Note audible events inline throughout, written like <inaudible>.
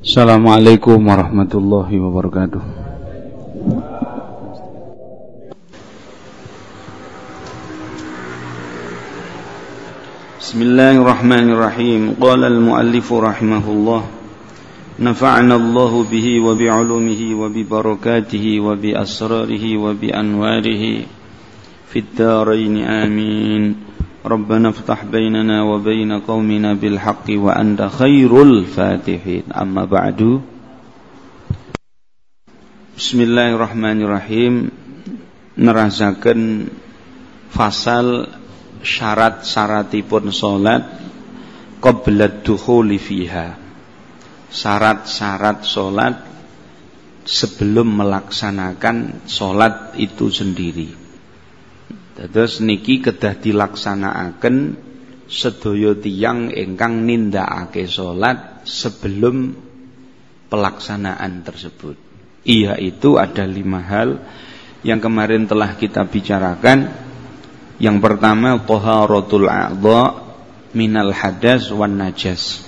Assalamualaikum warahmatullahi wabarakatuh. Bismillahirrahmanirrahim. Qala al-muallif rahimahullah نفعنا الله به وبعلومه وببركاته وبأسراره وبأنواره في الدارين آمين ربنا افتح بيننا وبين قومنا بالحق وأنت خير الفاتحين أما بعد بسم الله الرحمن الرحيم nerasakan fasal syarat-syaratipun salat qabla dukhuli fiha syarat-syarat salat sebelum melaksanakan salat itu sendiri Terus niki kedah dilaksanakaken sedaya tiyang ingkang nindakake salat sebelum pelaksanaan tersebut. Iya itu ada lima hal yang kemarin telah kita bicarakan. Yang pertama taharatul a'dha minal hadas wan najas.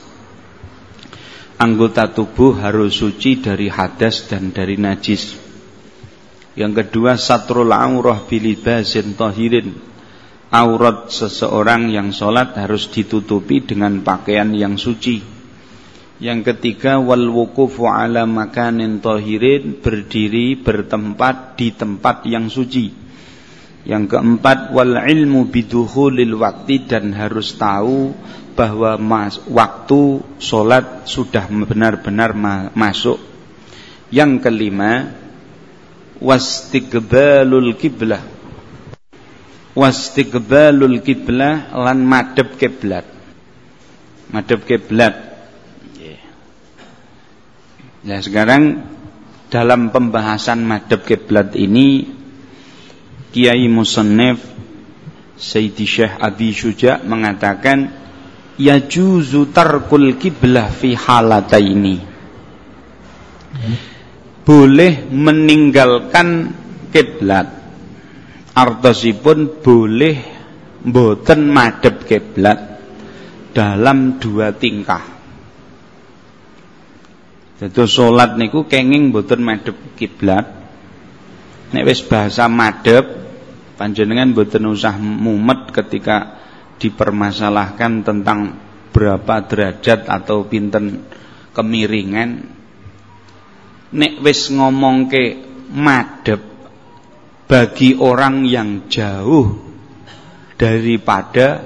Anggota tubuh harus suci dari hadas dan dari najis. Yang kedua satrul aurah bilibasin tahirin. Aurat seseorang yang sholat harus ditutupi dengan pakaian yang suci. Yang ketiga wal wukufu ala makanin tahirin berdiri bertempat di tempat yang suci. Yang keempat wal ilmu biduhulil waktu dan harus tahu bahwa mas, waktu sholat sudah benar-benar masuk. Yang kelima wastiqbalul kiblah wastiqbalul kiblah lan madhep kiblat. Madhep kiblat. Nah sekarang dalam pembahasan madhep kiblat ini Kiai Musannif Sayyidi Syekh Abi Syuja mengatakan yajuzu tarkul kiblah fi halataini. Hmm boleh meninggalkan kiblat. Artosipun boleh mboten madhep kiblat dalam dua tingkah. Jadi salat niku kenging mboten madhep kiblat. Nek wis bahasa madhep panjenengan mboten usah mumet ketika dipermasalahkan tentang berapa derajat atau pinten kemiringan nek wis ngomongke madhep bagi orang yang jauh daripada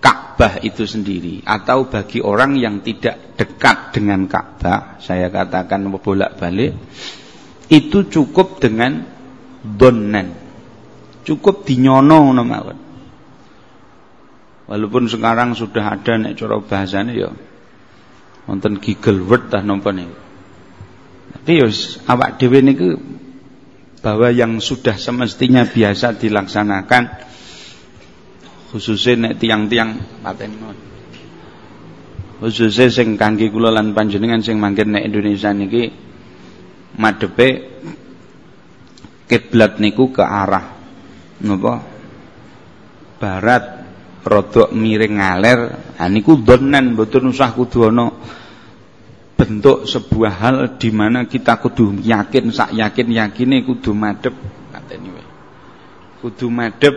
Ka'bah itu sendiri atau bagi orang yang tidak dekat dengan Ka'bah, saya katakan bolak-balik, itu cukup dengan donnen. Cukup dinyono mawon. Walaupun sekarang sudah ada nek cara bahasane ya wonten giggle word tah napa niku. Tapi yus, awak dhewe niku bahwa yang sudah semestinya biasa dilaksanakan khususnya nek tiang-tiang paten khususnya sing kangge kula lan panjenengan sing manggen nek Indonesia niki madhepe kiblat niku ke arah napa? Barat rodok miring ngaler. Ha niku donen mboten usah kudu ana bentuk sebuah hal di mana kita kudu yakin sak yakin yakine kudu madep kateni wae. Kudu madep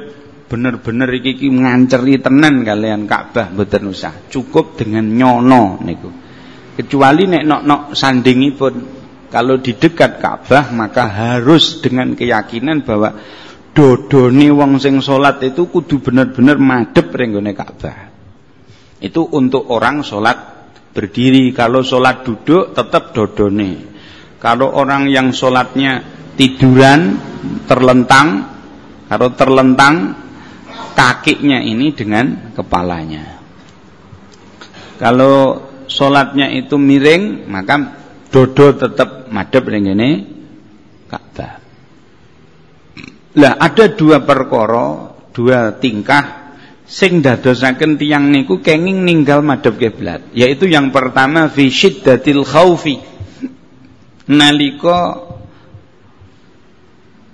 bener-bener iki iki nganceri tenan kalian Ka'bah mboten usah. Cukup dengan nyono niku. Kecuali nek nok-nok sandingipun kalau di dekat Ka'bah maka harus dengan keyakinan bahwa dodone wong sing salat itu kudu bener-bener madep ring Ka'bah. Itu untuk orang salat berdiri. Kalau sholat duduk tetap dodone. Kalau orang yang sholatnya tiduran, terlentang, kalau terlentang kakinya ini dengan kepalanya. Kalau sholatnya itu miring, maka dodo tetap madep dengan ini Ka'bah. Lah ada dua perkara, dua tingkah sing dadosaken tiang niku kenging ninggal madhep kiblat. Yaitu yang pertama fi syiddatil khaufi nalika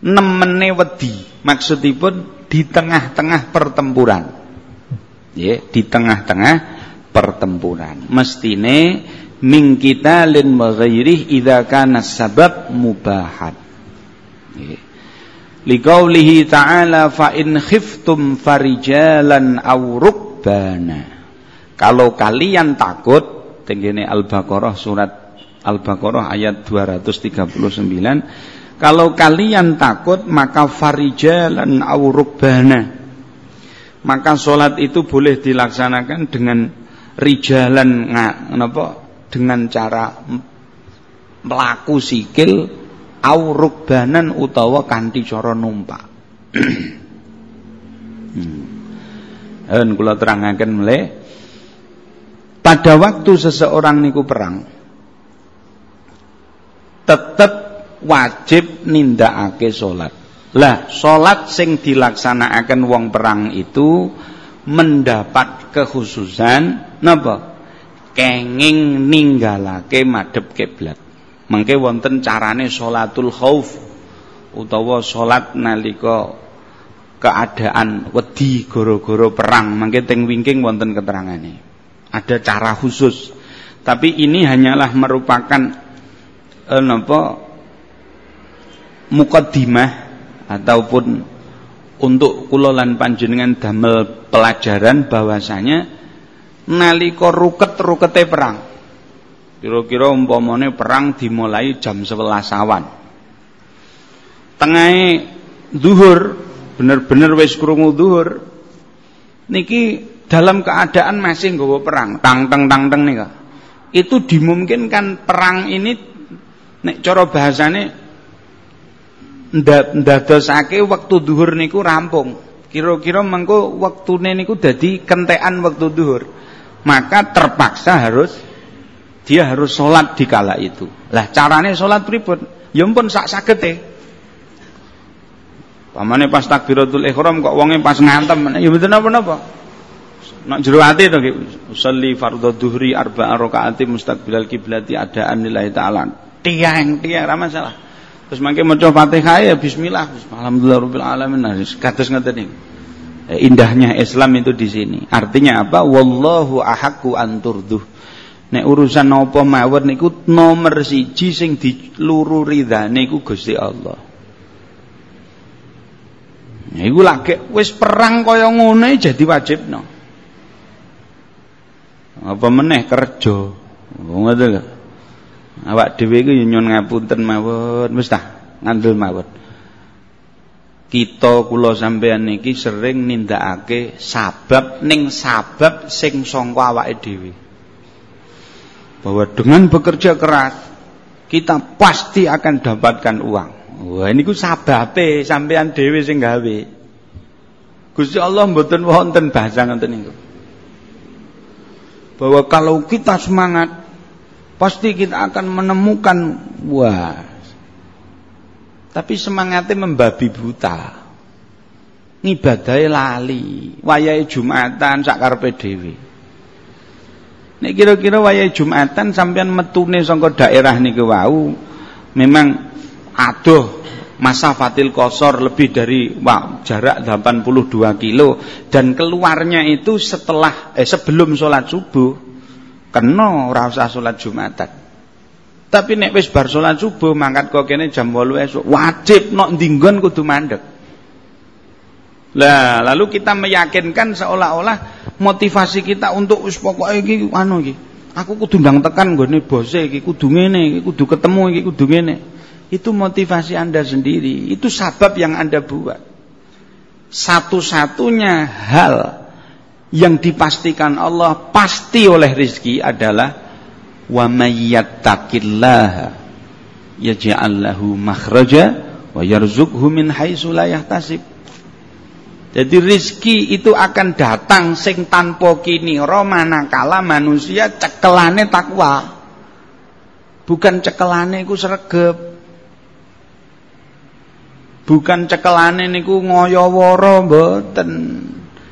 nemene wedi. Maksudipun di tengah-tengah pertempuran. Ya di tengah-tengah pertempuran. Mestine min qitalin wa ghairihi idza kana sabab mubahat liqaulihi ta'ala fa in khiftum farijalan aw rukbana. Kalau kalian takut tenggene Al-Baqarah surat Al-Baqarah ayat 239 kalau kalian takut maka farijalan aw rukbana. Maka sholat itu boleh dilaksanakan dengan rijalan napa? Dengan cara melaku sikil au rukbanan utawa kanthi cara numpak. hmm. kula terangaken meleh pada waktu seseorang niku perang tetap wajib nindakake salat. Lah, salat sing dilaksanakaken wong perang itu mendapat kekhususan napa? Kenging ninggalake madhep kiblat. Mengke wonten carane salatul khauf utawa salat nalika keadaan wedi goro-goro perang. Mengke teng wingking wonten keterangane. Ada cara khusus. Tapi ini hanyalah merupakan eh, napa mukaddimah ataupun untuk kula lan panjenengan damel pelajaran bahwasanya nalika ruket-rukete perang Kira-kira umpamane perang dimulai jam 11 awan. Tengahe zuhur, bener-bener wis krungu zuhur. Niki dalam keadaan masih nggawa perang, tang tang tang tang nika. Itu dimungkinkan perang ini nek cara bahasane ndadosake waktu zuhur niku rampung. Kira-kira mengko waktune niku dadi kentekan waktu zuhur. Maka terpaksa harus dia harus sholat di kala itu. Lah carane sholat pripun? Ya pun sak sagete. Pamane pas takbiratul ihram kok wonge pas ngantem, ya mboten napa-napa. Nak jero ati to nggih, usolli fardhu dhuhri arba'a rakaati mustaqbilal kiblati adaan lillahi ta'ala. Tiang-tiang ra masalah. Terus mangke maca Fatihah ya bismillah, alhamdulillah rabbil alamin. Nah, kados ngoten niku. Eh, indahnya Islam itu di sini. Artinya apa? Wallahu ahaqqu an turduh. Nek urusan apa mawon niku nomor siji sing diluru ridane iku Gusti Allah. Iku lagi wis perang kaya ngono jadi wajibno. Apa meneh kerja. Ngono to. Awak dhewe iku nyun ngapunten mawon, wis ngandel mawon. Kita kula sampeyan niki sering nindakake sabab ning sabab sing sangka awake dhewe bahwa dengan bekerja keras kita pasti akan dapatkan uang. Wah ini ku sababe sampean dewi sing gawe. Gusti Allah mboten wonten bahasa ngoten niku. Bahwa kalau kita semangat pasti kita akan menemukan wah. Tapi semangatnya membabi buta. Ngibadahe lali, wayahe Jumatan sak karepe dhewe. Nek kira-kira wayah Jumatan sampean metune saka daerah niku wau memang aduh masa fatil kosor lebih dari wah, jarak 82 kilo dan keluarnya itu setelah eh sebelum sholat subuh kena ora usah sholat Jumatan. Tapi nek wis bar sholat subuh mangkat kok kene jam 8 esuk wajib nok ndinggon kudu mandek. Lah, lalu kita meyakinkan seolah-olah motivasi kita untuk wis pokoke iki anu iki. Aku kudu ndang tekan nggone bose iki, kudu ngene iki, kudu ketemu iki, kudu ngene. Itu motivasi Anda sendiri, itu sabab yang Anda buat. Satu-satunya hal yang dipastikan Allah pasti oleh rizki adalah wa mayyattaqillaha yaj'al lahu makhraja wa yarzuqhu min haitsu la yahtasib. Jadi rizki itu akan datang sing tanpa kini manakala manusia cekelane takwa. Bukan cekelane iku sregep. Bukan cekelane niku ngoyoworo mboten.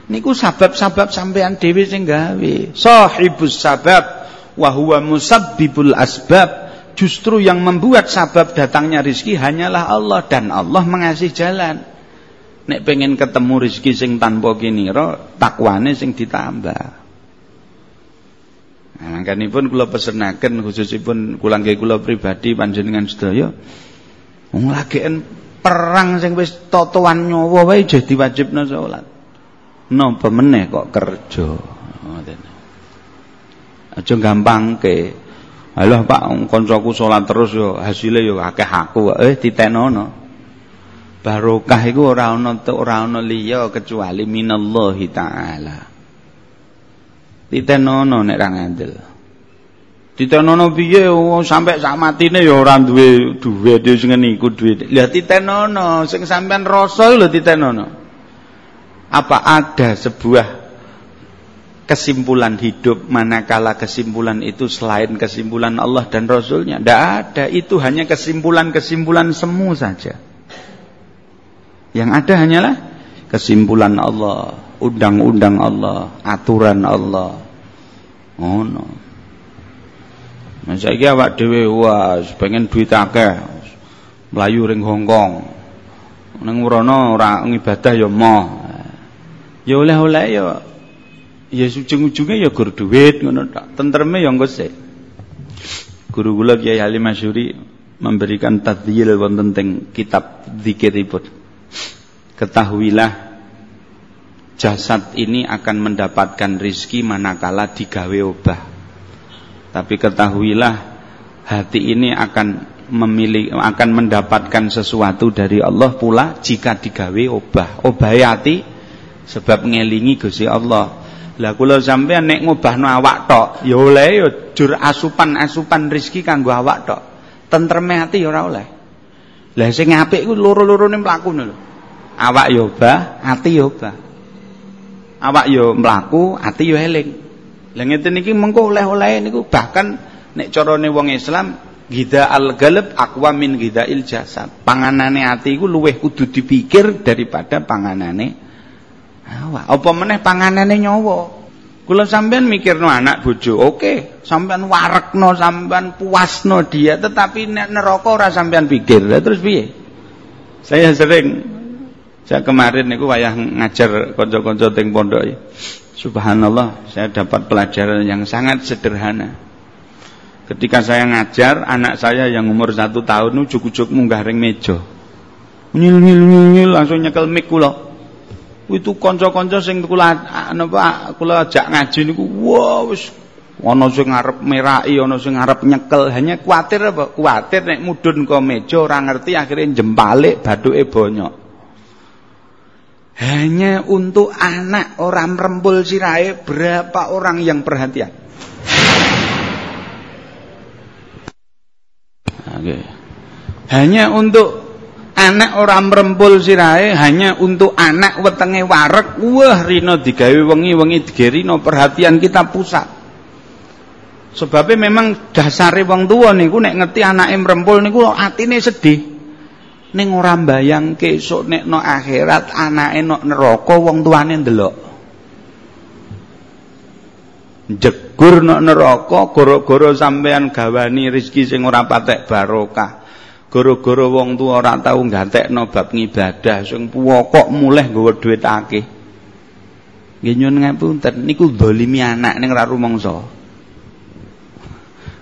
Niku sabab-sabab sampean dhewe sing gawe. Sahibus sabab wa huwa musabbibul asbab. Justru yang membuat sabab datangnya rizki hanyalah Allah dan Allah mengasih jalan. Nek pengen ketemu rezeki sing tanpa kinira, takwane sing ditambah. Nah, pun kula pesenaken khususipun kula nggih kula pribadi panjenengan sedaya wong lageken perang sing wis totoan nyawa wae jadi wajibna salat. Napa meneh kok kerja. Ngoten. Aja gampangke. Alah Pak kancaku salat terus yo hasile yo akeh aku. Eh titenono. Barokah iku ora ana ora ana liya kecuali minallahi taala. Titenono nek ra ngandel. Titenono piye oh, sampai sak matine ya ora duwe duwe sing niku duwe. Lah titenono sing sampean rasa lho titenono. Apa ada sebuah kesimpulan hidup manakala kesimpulan itu selain kesimpulan Allah dan Rasulnya tidak ada itu hanya kesimpulan-kesimpulan semu saja yang ada hanyalah kesimpulan Allah undang-undang Allah, aturan Allah. Ngono. Nah saiki awak dhewe pengen duit akeh. Melayu ring Hongkong. Ning mrono ora ngibadah ya moh. Ya oleh-oleh ya ya ujung-ujunge ya gur duit ngono tok. Tentreme ya engko sik. Guru kula Kiai Halim Masyuri memberikan tadhil wonten teng kitab zikiripun. Ketahuilah jasad ini akan mendapatkan rizki manakala digawe obah. Tapi ketahuilah hati ini akan memilih akan mendapatkan sesuatu dari Allah pula jika digawe obah. Obah hati sebab ngelingi Gusti Allah. Lah kula sampean nek ngobahno awak tok, ya oleh ya jur asupan-asupan rizki kanggo awak tok. Tentreme ati ya ora oleh. Lah sing apik ku loro-lorone mlaku lho. Awak ya obah, ati ya obah awak yo mlaku ati yo eling. Lha ngeten iki mengko oleh-oleh niku bahkan nek carane wong Islam gida al-galab aqwa min il jasad. Panganane ati iku luwih kudu dipikir daripada panganane awak. Apa meneh panganane nyawa? Kula sampean mikirno anak bojo oke okay. sampean warekno sampean puasno dia tetapi nek neraka ora sampean pikir. Terus piye? Saya sering saya kemarin niku wayah ngajar konco-konco teng pondok. Subhanallah, saya dapat pelajaran yang sangat sederhana. Ketika saya ngajar, anak saya yang umur satu tahun ujuk-ujuk munggah ring meja. Nyil nyil nyil langsung nyekel mik kula. Itu konco-konco sing kula napa kula ajak ngaji niku wah wis ana sing ngarep meraki, ana sing ngarep nyekel. Hanya kuatir apa? Kuatir nek mudhun ke meja ora ngerti akhirnya jempalik bathuke bonyok hanya untuk anak orang rempul sirai berapa orang yang perhatian? Oke. hanya untuk anak orang rempul sirai hanya untuk anak wetenge warek wah rino digawe wengi-wengi digerino perhatian kita pusat. Sebabnya memang dasare wong tua niku nek ngerti anake mrempul niku atine sedih ning ora mbayangke esuk nek no akhirat anake no neraka wong tuane ndelok. Jegur no neraka gara-gara sampean gawani rezeki sing ora patek barokah. Gara-gara wong tuwa ora tau nggatekno bab ngibadah sing pokok mulih nggawa dhuwit akeh. Nggih nyuwun ngapunten. Niku dolimi anak ning ora rumangsa.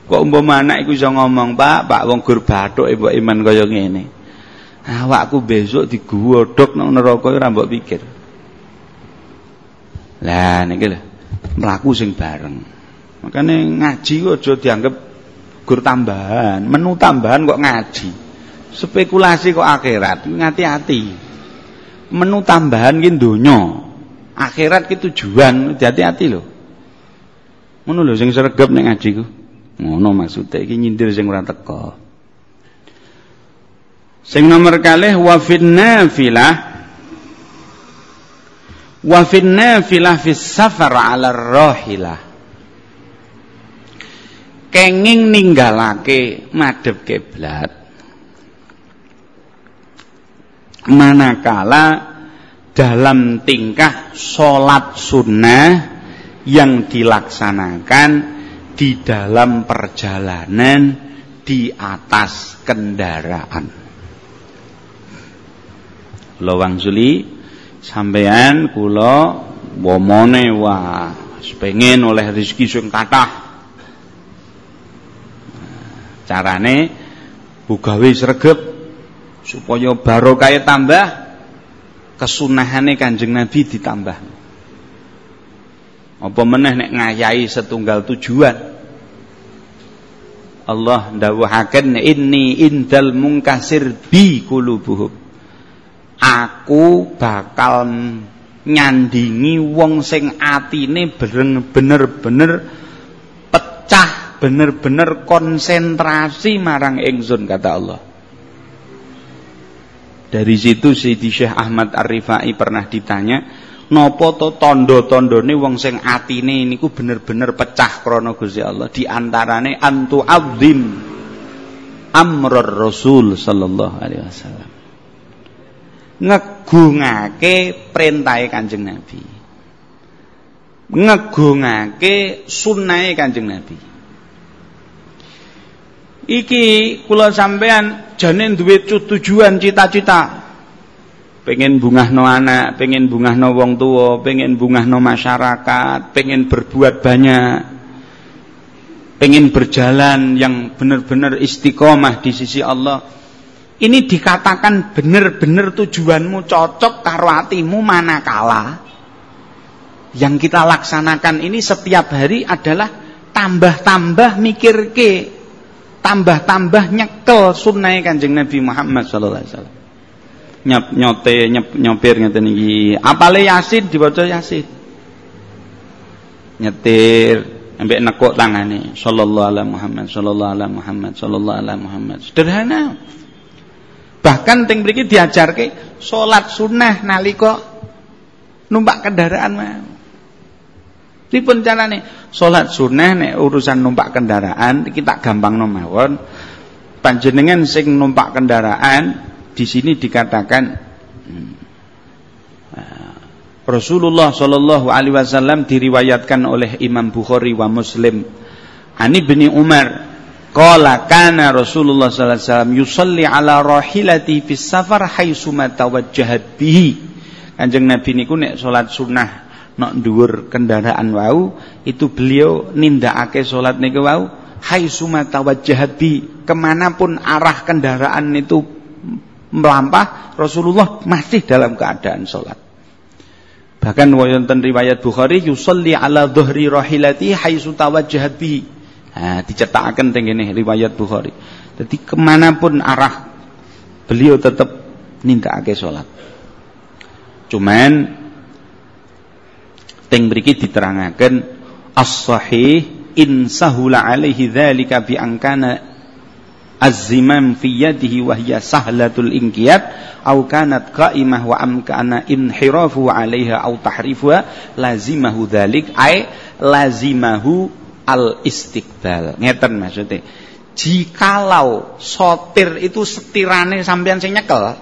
Kok umpama anak iku iso ngomong Pak Pak wong gur bathuke mbok iman kaya ngene awakku besok digodhog nang neraka ora mbok pikir. Lah niki lho, mlaku sing bareng. Makane ngaji aja dianggap gur tambahan, menu tambahan kok ngaji. Spekulasi kok akhirat, ngati-ati. Menu tambahan ki donya. Akhirat ki tujuan, hati-hati lho. Ngono lho sing sregep nek ngaji ku. Ngono maksude iki nyindir sing ora teko. Sing nomor kalih wa nafilah wa fin nafilah fis safar 'ala rahilah. Kenging ninggalake madhep kiblat. Manakala dalam tingkah sholat sunnah yang dilaksanakan di dalam perjalanan di atas kendaraan. Kula wangsuli sampean kula womone wah pengen oleh rezeki sing kathah Carane bugawe sregep supaya barokah tambah kesunahane Kanjeng Nabi ditambah. Apa meneh nek ngayahi setunggal tujuan. Allah ndawuhaken inni indal mungkasir bi kulubuhum. Aku bakal nyandingi wong sing atine bener-bener pecah, bener-bener konsentrasi marang ingsun kata Allah. Dari situ Siti Syekh Ahmad Ar-Rifai pernah ditanya, napa to tanda-tandane wong sing atine niku bener-bener pecah krana Gusti Allah di antarane antu azim amrur Rasul sallallahu alaihi wasallam ngegungake perintahe Kanjeng Nabi. Ngegungake sunnahe Kanjeng Nabi. Iki kula sampean jane duwe tujuan cita-cita. Pengen no anak, pengen no wong tua, pengen no masyarakat, pengen berbuat banyak, pengen berjalan yang benar-benar istiqomah di sisi Allah. Ini dikatakan benar-benar tujuanmu cocok karo atimu manakala. Yang kita laksanakan ini setiap hari adalah tambah-tambah mikir ke, tambah-tambah nyekel sunnah Kanjeng Nabi Muhammad sallallahu alaihi wasallam. Nyop nyote nyop nyopir ngeten iki. Apale yasin diwaca yasin nyetir ambek nekuk tangane. Sallallahu alaihi Muhammad sallallahu alaihi Muhammad sallallahu alaihi Muhammad. Sederhana bahkan teng mriki diajarke salat sunnah nalika numpak kendaraan mah Dipun carane? Salat sunnah nek urusan numpak kendaraan kita gampang mawon. Panjenengan sing numpak kendaraan di sini dikatakan hmm, Rasulullah Shallallahu Alaihi Wasallam diriwayatkan oleh Imam Bukhari wa Muslim. Ani bin Umar Qala kana Rasulullah sallallahu alaihi wasallam yusalli ala rahilati fis safar haitsuma tawajjahat bihi. Kanjeng Nabi niku nek salat sunnah nok dhuwur kendaraan wau itu beliau nindakake salat niku wau haitsuma tawajjahat bi ke mana pun arah kendaraan itu melampah Rasulullah masih dalam keadaan sholat bahkan wonten riwayat Bukhari yusalli ala dhuhri rahilati haitsu tawajjahat bihi dicetakan tengene riwayat Bukhari. Jadi ke mana pun arah beliau tetap nindakake sholat. Cuman teng mriki diterangaken as-sahih in sahula alaihi dzalika bi angkana az-zimam fi yadihi wa hiya sahlatul inqiyad aw kanat qa'imah wa amkana inhirafu 'alaiha aw tahrifuha lazimahu dzalik ay lazimahu al istiqbal ngeten maksudnya. Jikalau sotir itu setirane sampean sing nyekel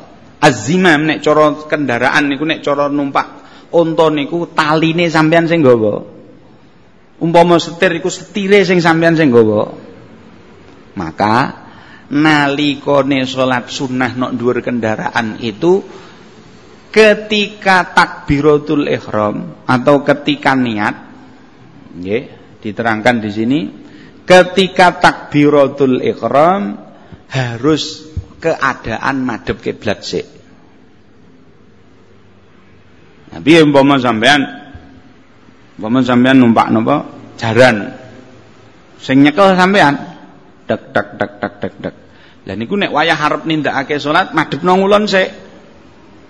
azimam nek cara kendaraan niku nek cara numpak unta niku taline sampean sing nggawa. Umpama setir iku setire sing sampean sing nggawa. Maka nalikone salat sunnah nok dhuwur kendaraan itu ketika takbiratul ihram atau ketika niat nggih diterangkan di sini ketika takbiratul ihram harus keadaan madhep kiblat sik. Nabi umpama sampean? Umpama sampean numpak napa? Jaran. Sing nyekel sampean dak dak dak dak dak dak lah niku nek wayah arep nindakake salat madhepno ngulon sik.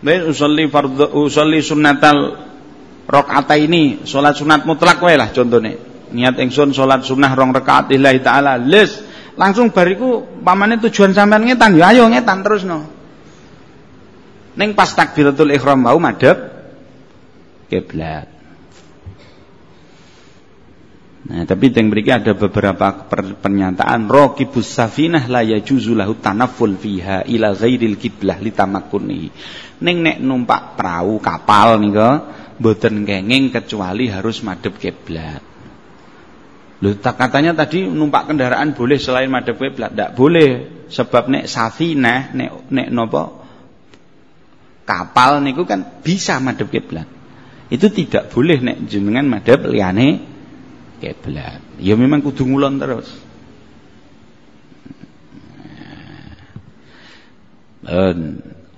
Baik usolli fardhu usolli sunnatal rakaat ini salat sunat mutlak wae lah contone. Niat ingsun salat sunnah rong rakaat lillahi taala. Les langsung bariku pamane tujuan sampean ngetan ya ayo ngetan terusno. Ning pas takbiratul ihram mau madhep kiblat. Nah, tapi yang berikut ada beberapa pernyataan raqibus safinah la yajuzu lahu tanafful fiha ila ghairil kiblah litamakkunihi. Ning nek numpak perahu kapal nika mboten kenging kecuali harus madhep kiblat. Loh, katanya tadi numpak kendaraan boleh selain madhep kiblat. Tidak boleh. Sebab nek Safina, nek nek napa? Kapal niku kan bisa madhep kiblat. Itu tidak boleh nek jenengan madhep liyane kiblat. Ya memang kudu ngulon terus. Nah. Ben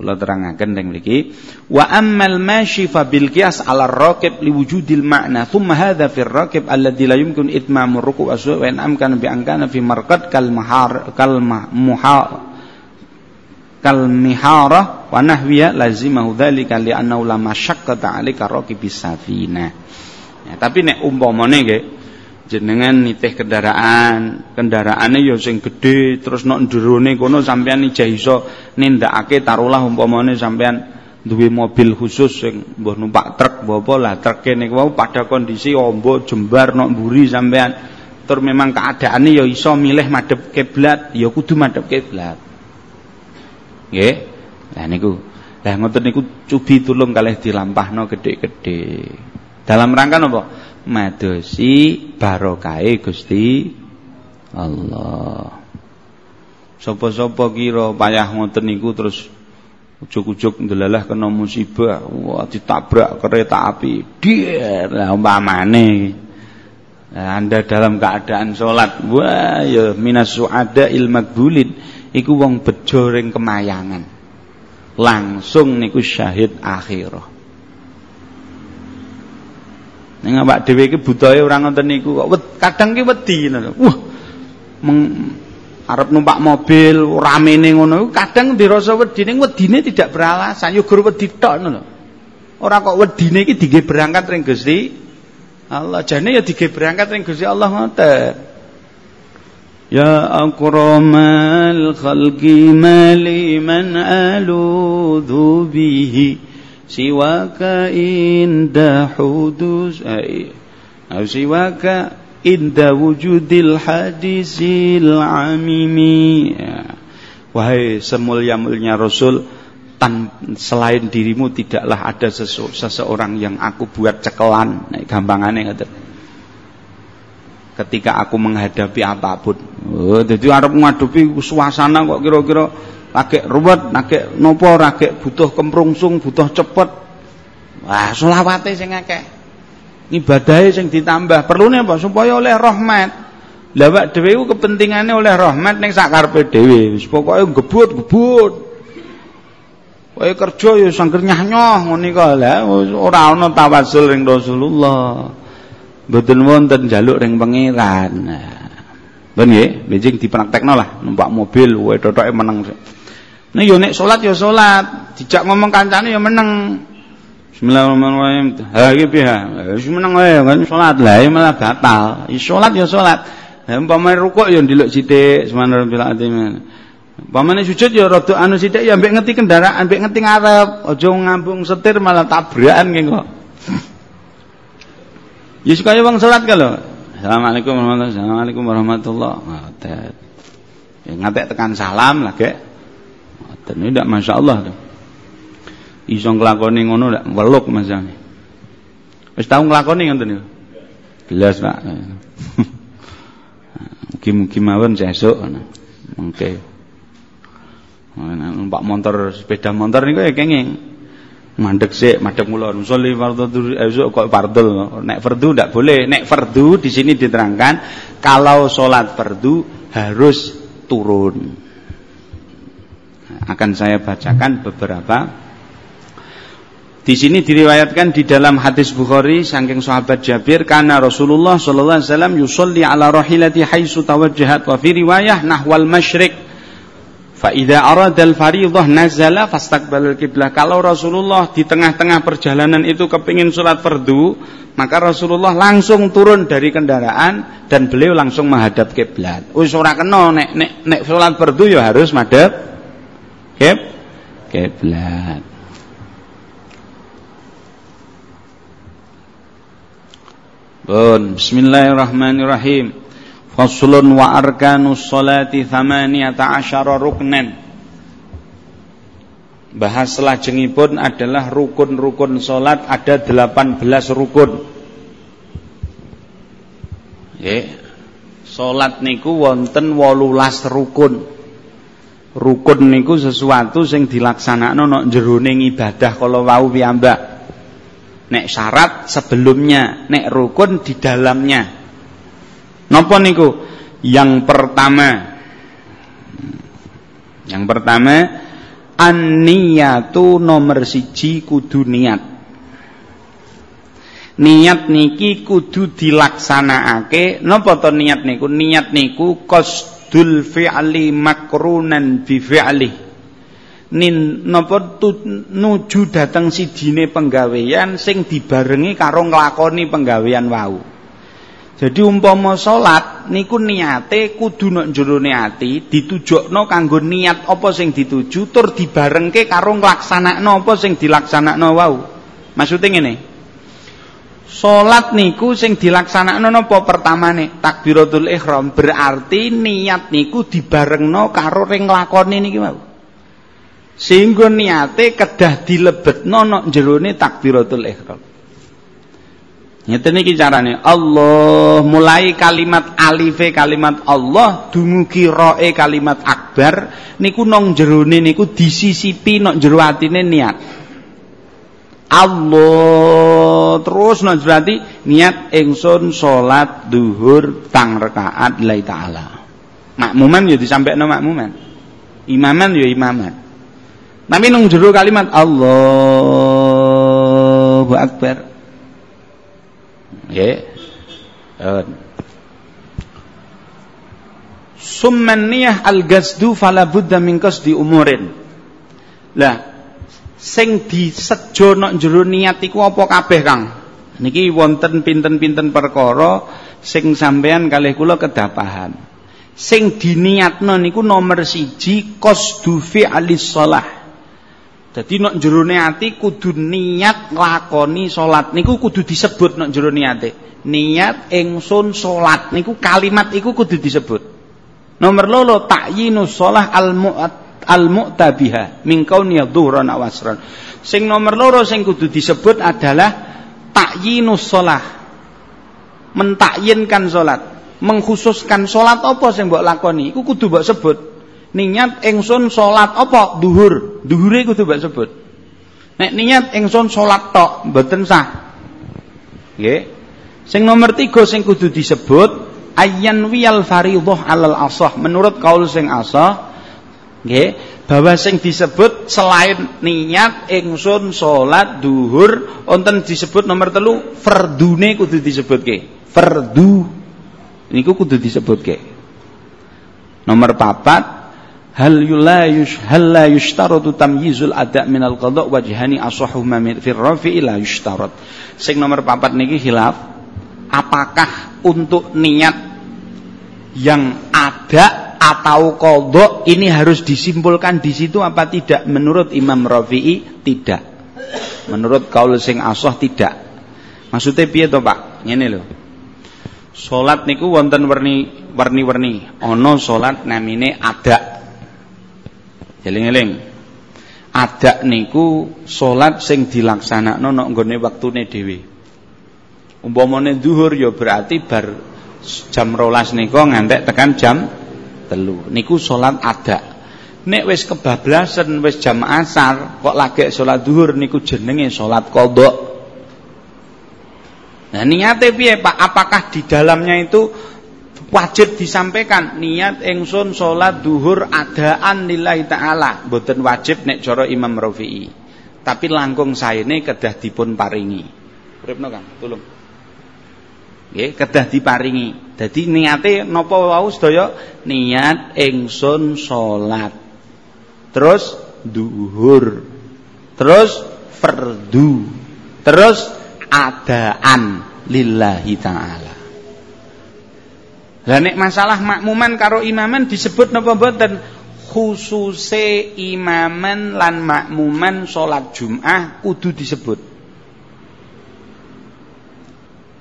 kula terangaken teng mriki. Wa ammal mashi fa bil qiyas ala raqib li wujudil ma'na thumma hadha fi raqib alladhi la yumkin itmamur ruku' wa wa in amkana bi ankana fi marqad kal mahar kal muhar kal mihara wa nahwiya lazimahu dzalika li annahu la masyaqqata 'alika raqibis safina. Ya, tapi nek umpamane nggih jenengan nitih kendaraan, kendaraane ya sing gedhe, terus nok njerone kono sampean ijah iso nindakake taruhlah umpamane sampean duwe mobil khusus sing mbah numpak truk mbah apa lah truke niku wau pada kondisi ombo jembar nok mburi sampean tur memang keadaane ya iso milih madhep kiblat ya kudu madhep kiblat. Nggih? Lah niku lah ngoten niku cubi tulung kalih dilampahno gedhe-gedhe. Dalam rangka napa madosi barokai Gusti Allah. Sopo-sopo kira payah ngoten niku terus ujuk-ujuk ndelalah kena musibah, wah ditabrak kereta api. Dir, lah umpamane. Anda dalam keadaan sholat, wah ya minas suada il magbulin, iku wong bejo kemayangan. Langsung niku syahid akhirah. Ning awak dhewe iki budahe ora ngoten niku kok kadang ki wedi ngono. Wah. Meng, arep numpak mobil ramene ngono kadang dirasa wedi ning wedine tidak beralasan yo gur wedi tok ngono. Ora kok wedine iki dige berangkat ring Gusti Allah. Jane ya dige berangkat ring Gusti Allah ngoten. Ya akramal khalqi mali man aludhu siwaka indah hudus au siwaka inda wujudil hadisil amimi. Ya. wahai semulia-mulia rasul tan selain dirimu tidaklah ada sesu, seseorang yang aku buat cekelan. Nah, gampangane ngoten. Ketika aku menghadapi apa pun. Oh, jadi arep ngadepi suasana kok kira-kira lagi ruwet, lagi nopo, lagi butuh kemprungsung, butuh cepet. Wah, selawate sing akeh. Ibadahe sing ditambah. Perlune apa? Supaya oleh rahmat. Lah wak dhewe ku kepentingane oleh rahmat ning sakarepe dhewe. Wis pokoke gebut-gebut. Kowe kerja ya sangger nyah-nyoh ngene kok. Lah ora ana tawasul ring Rasulullah. Mboten wonten njaluk ring pangeran. Nah. Ben nggih, benjing dipraktekno lah numpak mobil wae totoke meneng. Nek yo nek salat yo salat, dijak ngomong kancane yo meneng. Bismillahirrahmanirrahim. Ha iki piye? Wis meneng wae kan salat. Lah malah batal. Ya salat yo salat. Lah umpamane rukuk yo ndelok sithik, subhanallah azim. Umpamane sujud yo rada anu sithik ya mbek ngeti kendaraan, mbek ngeti ngarep, aja ngambung setir malah tabrakan ki kok. Ya supaya wong salat ka lho. Assalamualaikum warahmatullahi wabarakatuh. Assalamualaikum warahmatullahi wabarakatuh. Ya ngatek tekan salam lagi. Dan ini tidak masya Allah tuh. Iso nglakoni ngono ndak weluk masane. Wis tau nglakoni ngoten niku. Jelas, Pak. <laughs> Mugi-mugi mawon sesuk mengke. Numpak motor sepeda motor niku ya kenging. Mandek sik, madhep kula nusolli fardhu esuk kok fardhu. Nek fardu ndak boleh. Nek fardu di sini diterangkan kalau salat fardu harus turun akan saya bacakan beberapa. Di sini diriwayatkan di dalam hadis Bukhari saking sahabat Jabir karena Rasulullah sallallahu alaihi wasallam yusolli ala rahilati haitsu tawajjahat wa fi riwayah nahwal masyriq. Fa idza arada al fariidhah nazala fastaqbalal kiblah kalau Rasulullah di tengah-tengah perjalanan itu kepingin salat fardu maka Rasulullah langsung turun dari kendaraan dan beliau langsung menghadap kiblat wis ora kena nek nek nek salat fardu ya harus madhep Kib kiblat. Bun, bismillahirrahmanirrahim. Faslun wa arkanus salati thamaniyata asyara ruknan. Bahas selajengipun adalah rukun-rukun salat ada 18 rukun. Nggih. Salat niku wonten 18 rukun rukun niku sesuatu sing dilaksanakno nek jerone ibadah kala wau piyambak nek syarat sebelumnya nek rukun di dalamnya napa niku yang pertama yang pertama An-niyatu nomor siji kudu niat. Niat niki kudu dilaksanakake. Napa to niat niku? Niat niku qasdul fi'li makrunan bi fi'li. Nin napa nuju dateng sidine penggawean sing dibarengi karo nglakoni penggawean wau. Jadi umpama salat niku niate kudu nek jerone ati, ditujokno kanggo niat apa sing dituju tur dibarengke karo nglaksanakno apa sing dilaksanakno wau. Maksude ngene. Salat niku sing dilaksanakno napa pertamane takbiratul ihram berarti niat niku dibarengno karo ring nglakoni niki wau. Sehingga niate kedah dilebetno nek jerone takbiratul ihram. Ngeten iki carane. Allah mulai kalimat alife kalimat Allah dumugi roe kalimat akbar niku nong jerone niku disisipi nong jero atine niat. Allah terus nong jero ati niat ingsun salat duhur tang rakaat lillahi taala. Makmuman ya disampaikno makmuman. Imaman ya imaman. Tapi nong jero kalimat Allahu akbar Nggih. Summan niyah al-gasdu fala budda min umurin. Lah sing disejo nok jero niat iku apa kabeh, Kang? Niki wonten pinten-pinten perkara sing sampean kalih kula kedah paham. Sing diniatno niku nomor siji qasdu fi'lis shalah. Jadi nek jerone ati kudu niat nglakoni salat niku kudu disebut nek jero niate. Niat ingsun salat niku kalimat iku kudu disebut. Nomor loro takyinus shalah al al mu'tabiha min kauni dhuhran aw asran. Sing nomor loro sing kudu disebut adalah takyinus shalah. Mentakyinkan salat, mengkhususkan salat apa sing mbok lakoni? Iku kudu mbok sebut. Niat ingsun salat apa? Duhur. Duhure kudu mbak sebut. Nek niat ingsun salat tok mboten sah. Nggih. Sing nomor tiga sing kudu disebut ayyan wiyal fariidhah alal asah. Menurut kaul sing asah nggih. Bahwa sing disebut selain niat ingsun salat duhur wonten disebut nomor telu fardune kudu disebutke. Fardu. Niku kudu disebutke. Nomor papat hal yulayush hal la yushtaratu tamyizul ada minal qada wajhani asahu ma fi rafi la yushtarat sing nomor papat niki khilaf apakah untuk niat yang ada atau kodok ini harus disimpulkan di situ apa tidak? Menurut Imam Rafi'i tidak. Menurut kaul sing asah tidak. Maksudnya piye to Pak? Ngene lho. Salat niku wonten warni warni-warni ana salat namine ada Eling-eling. Adak niku salat sing dilaksanakno nek nggone wektune dhewe. Umpamane zuhur ya berarti bar jam 12 nika ngantek tekan jam telu. Niku salat adak. Nek wis kebablasan wis jam asar kok lagi salat zuhur niku jenenge salat qadha. Nah niate piye Pak? Apakah di dalamnya itu wajib disampaikan niat ingsun salat duhur adaan lillahi taala mboten wajib nek cara Imam Rafi'i tapi langkung saene kedah dipun paringi uripno Kang tulung nggih kedah diparingi. Dadi niate napa wau sedaya? Niat ingsun salat terus duhur. Terus fardu terus adaan lillahi taala. Lah nek masalah makmuman karo imaman disebut napa mboten? Khususe imaman lan makmuman salat Jumat kudu disebut.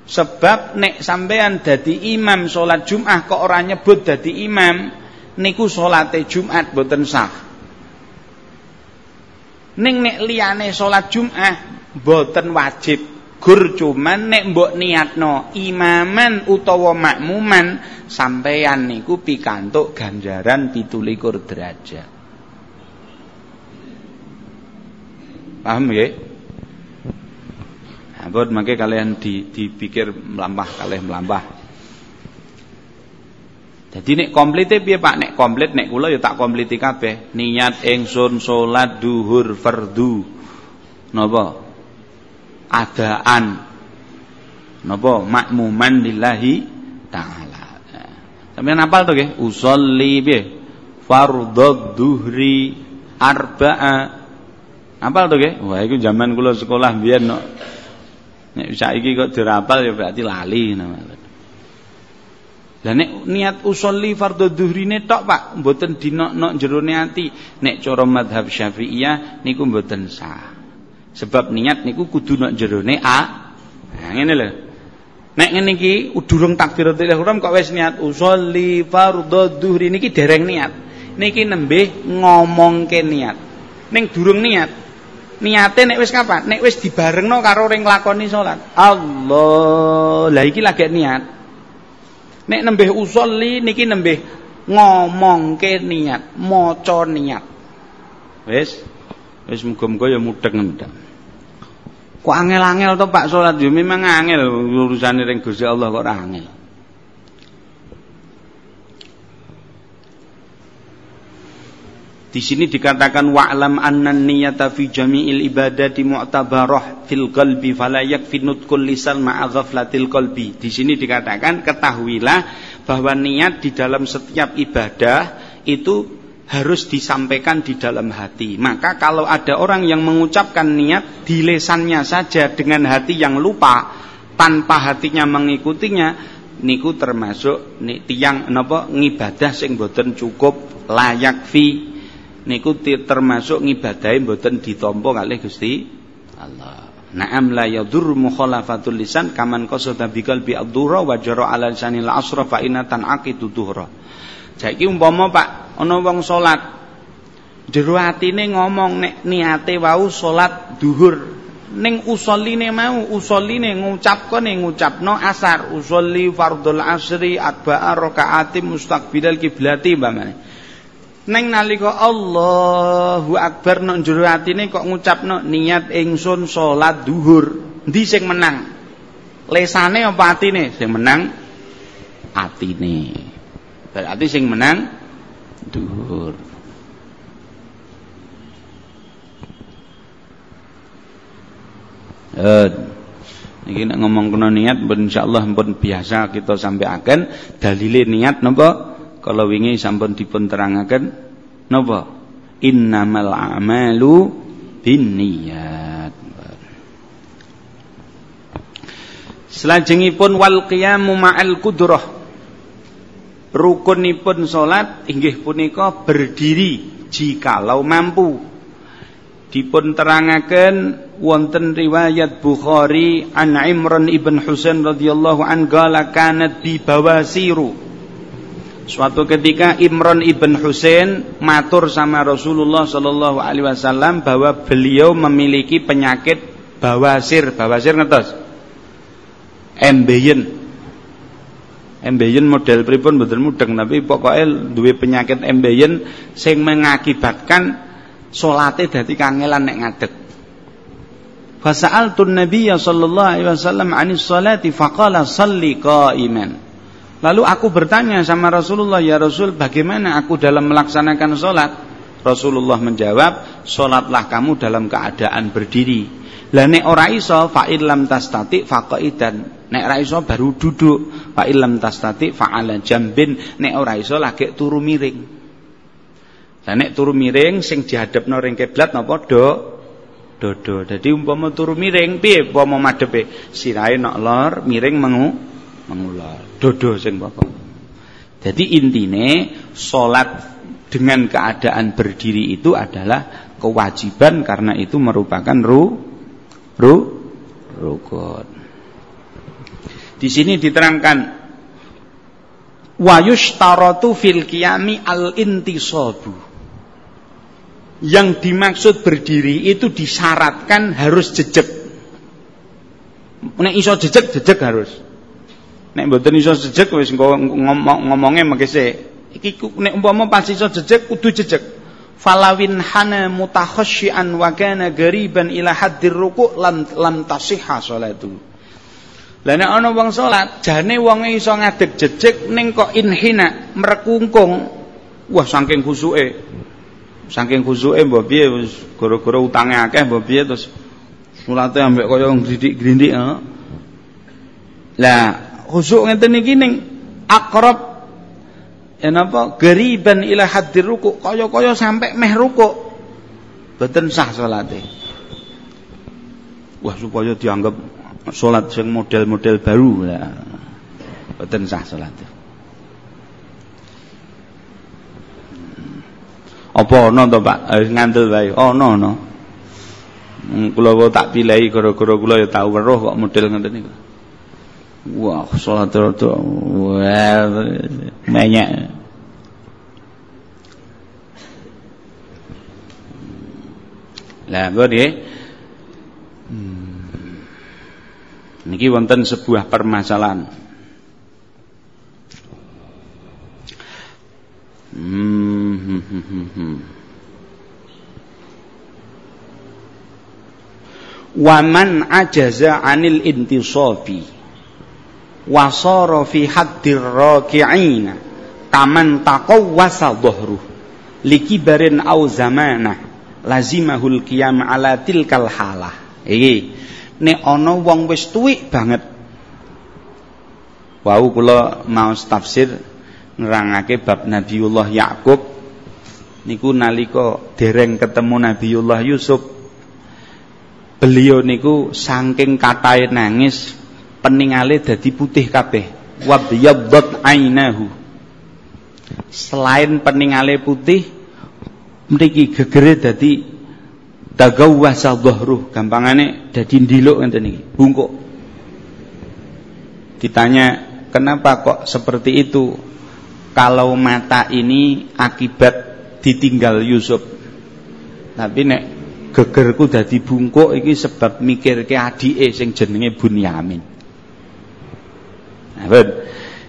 Sebab nek sampean dadi imam salat Jumat kok ora nyebut dadi imam, niku salate Jumat mboten sah. Ning nek liyane salat Jumat mboten wajib gur cuman nek mbok niatno imaman utawa makmuman sampeyan niku pikantuk ganjaran 17 derajat. Paham ya? Ampun mangke kalian di, dipikir melampah kalih melampah. Jadi nek komplite piye Pak? Nek komplit nek kula ya tak kompliti kabeh. Niat ingsun salat duhur fardu. Napa? Adaan. Napa? Makmuman lillahi taala. Sampeyan hafal to nggih? Usolli piye? Fardhu duhri arba'a. Hafal to nggih? Wah iku zaman kula sekolah biyen no. Nek saiki kok dirapal ya berarti lali namanya. Lah nek niat usolli fardhu dhuhrine tok Pak, mboten dinok-nok jero ati. Nek cara madhab Syafi'iyah niku mboten sah. Sebab niat niku kudu nok jerone a. Nah ngene lho. Nek ngene iki durung takbiratul ihram kok wis niat usolli fardhu dhuhri niki dereng niat. Niki nembe ngomongke niat. Ning durung niat. Niate nek wis kapan? Nek wis dibarengno karo ring lakoni salat. Allah. Lah iki lagi niat. Nek nembih usolli niki nembih ngomongke niat, maca niat. Wis. Wis muga-muga ya mudeng ndak. Kok angel-angel to Pak salat yo memang angel urusane ring Gusti Allah kok ora angel. Di sini dikatakan wa'lam anna niyata fi jami'il ibadati mu'tabarah fil qalbi fala yakfi nutqul lisan ma'a ghaflatil qalbi. Di sini dikatakan ketahuilah bahwa niat di dalam setiap ibadah itu harus disampaikan di dalam hati. Maka kalau ada orang yang mengucapkan niat di lesannya saja dengan hati yang lupa tanpa hatinya mengikutinya niku termasuk tiang napa ngibadah sing boten cukup layak fi niku termasuk ngibadahi mboten ditampa kalih Gusti Allah. Naam la yadur mukhalafatul lisan kaman qasada bi qalbi ad-dhurra wa jara 'ala lisanil asra fa inna tan'aqidu dhuhra. Saiki umpama Pak ana wong salat jero atine ngomong nek niate wau salat duhur ning usolline mau usolline ngucapkane ngucapno asar usolli fardul asri arba'a raka'atim mustaqbilal kiblati umpamane Neng nalika Allahu Akbar nang jero atine kok ngucapno niat ingsun salat duhur. Endi sing menang? Lesane apa atine? Sing menang atine. Berarti sing menang duhur. Eh, niki nek ngomong kena niat pun insyaallah pun biasa kita sampai akan dalile niat napa kalau wingi sampun dipun terangaken napa? Innamal a'malu binniyat. Selajengipun wal qiyamu ma'al kudrah rukunipun salat inggih punika berdiri jikalau mampu. Dipun terangaken wonten riwayat Bukhari an Imran ibn Husain radhiyallahu an qala kanat bi bawasiru Suatu ketika Imran ibn Husain matur sama Rasulullah Shallallahu Alaihi Wasallam bahwa beliau memiliki penyakit bawasir. Bawasir ngetos? Embeyen. Embeyen model pripun betul mudeng tapi pokoknya dua penyakit embeyen sing mengakibatkan salate dadi kangelan nek ngadeg. Fasa'altu Nabiya sallallahu alaihi wasallam 'anis salati faqala salli qa'iman. Lalu aku bertanya sama Rasulullah, ya Rasul bagaimana aku dalam melaksanakan sholat? Rasulullah menjawab, sholatlah kamu dalam keadaan berdiri. Lah nek ora iso fa illam tastati. Nek ora iso baru duduk. Fa illam tastati fa'ala jambin. Nek ora iso lagi turu miring. Lah nek turu miring sing dihadapno ring kiblat napa do dodo. Dadi umpama turu miring piye umpama madhepe sirahe nok lor miring mengu mengular dodo sing pokok jadi intine salat dengan keadaan berdiri itu adalah kewajiban karena itu merupakan ru ru rukun di sini diterangkan wayushtaratu fil qiyami al intisabu yang dimaksud berdiri itu disyaratkan harus jejak. Nek iso jejak, jejak harus. Nek mboten iso jejeg wis ngomong ngomonge mengkese. Iki nek umpama pas iso jejeg kudu jejeg. Falawin hana mutakhasyian wa kana gariban ila haddir ruku' lam lam tasihha salatu. Lah nek ana wong salat, jane wonge iso ngadeg jejeg ning kok inhina, mrekungkung. Wah saking khusuke. Saking khusuke mbok piye wis gara-gara utange akeh mbok piye terus salate ambek kaya grindik-grindik heeh. Lah khusuk ngeten iki ning akrab ya napa geriban ila hadir ruku kaya-kaya sampai meh ruku. Boten sah salate. Wah supaya dianggap salat sing model-model baru lah. Boten sah salat. Apa ana to Pak? Harus ngandel wae. Ana ana. Kula tak pilehi gara-gara kula ya tau weruh kok model ngoten niku. Wah, salat rada wah banyak. Lah, nggih. Hmm. Niki wonten sebuah permasalahan. Hmm. Waman ajaza anil intisabi wasara fi haddir raki'ina. Kaman taqawwasa dhahru likibarin au zamanah lazimahul qiyam ala tilkal halah. Iki. Nek ana wong wis tuwik banget. Wau kula maos tafsir nerangake bab Nabiullah Yakub niku nalika dereng ketemu Nabiullah Yusuf beliau niku saking katahe nangis peningale dadi putih kabeh. Wabyaddat ainahu. Selain peningale putih mriki gegere dadi tagawwasa dhahruh gampangane dadi ndiluk ngeten iki bungkuk. Ditanya kenapa kok seperti itu? Kalau mata ini akibat ditinggal Yusuf. Tapi nek gegerku dadi bungkuk iki sebab mikirke adike sing jenenge Bunyamin nah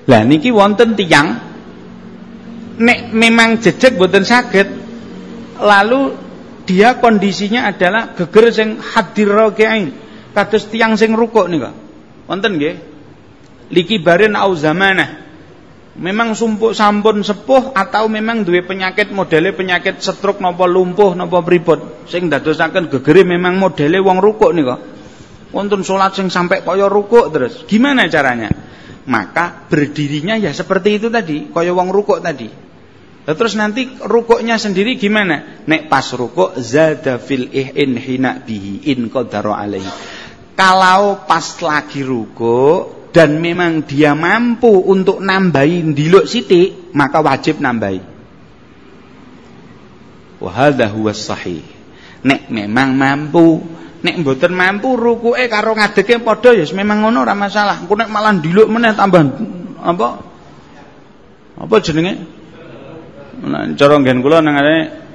lah niki wonten tiyang nek memang jejeg boten saged lalu dia kondisinya adalah geger sing hadir raki'in kados tiang sing rukuk nika. Wonten nggih? Liki barin au zamanah. Memang sumpuk sampun sepuh atau memang duwe penyakit modele penyakit stroke napa lumpuh napa pripun sing dadosaken gegere memang modele wong rukuk nika. Wonten salat sing sampai kaya rukuk terus. Gimana caranya maka berdirinya ya seperti itu tadi kaya wong rukuk tadi Terus nanti rukuknya sendiri gimana? Nek pas rukuk zada fil ih'in hina bihi in qadara alaihi. Kalau pas lagi rukuk dan memang dia mampu untuk nambahin diluk siti, maka wajib nambahi. Wa hadha huwa sahih. Nek memang mampu, nek mboten mampu rukuke karo ngadeke padha ya memang ngono ora masalah. Engko nek malah diluk meneh tambah apa? Apa jenenge? Nah, cara nggen kula nang arep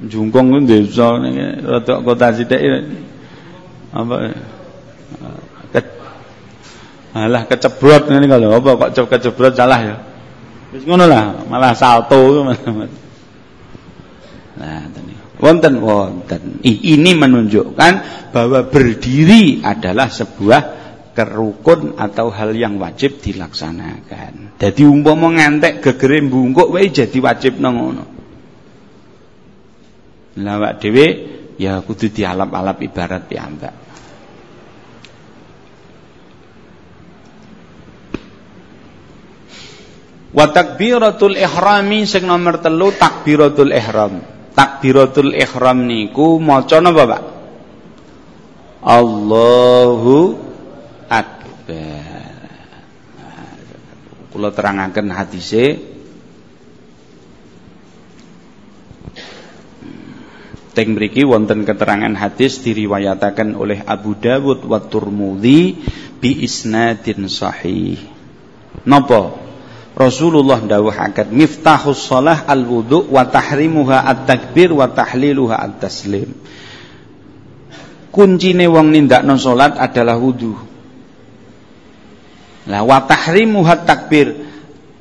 Jungkong ku desa niki rada kota sithik apa ke, alah kecebrot ngene kalau apa kok kecebrot salah ya. Wis ngono lah, malah salto Nah, tadi. Wonten wonten. Ini menunjukkan bahwa berdiri adalah sebuah kerukun atau hal yang wajib dilaksanakan. Jadi umpama ngantek gegere bungkuk wae jadi wajib nang ngono. Lah dhewe ya kudu dialap-alap ibarat piyambak. Wa takbiratul ihrami sing nomor telu takbiratul ihram. Takbiratul ihram niku maca napa, Pak? Allahu akbar. Kula terangaken hadise Teng mriki wonten keterangan hadis diriwayataken oleh Abu Dawud wa Turmudi bi isnadin sahih. Napa? Rasulullah dawuhaken miftahus shalah al wudu wa tahrimuha at takbir wa tahliluha at taslim. Kuncine wong nindakno salat adalah wudu. Nah, wa tahrimuhat takbir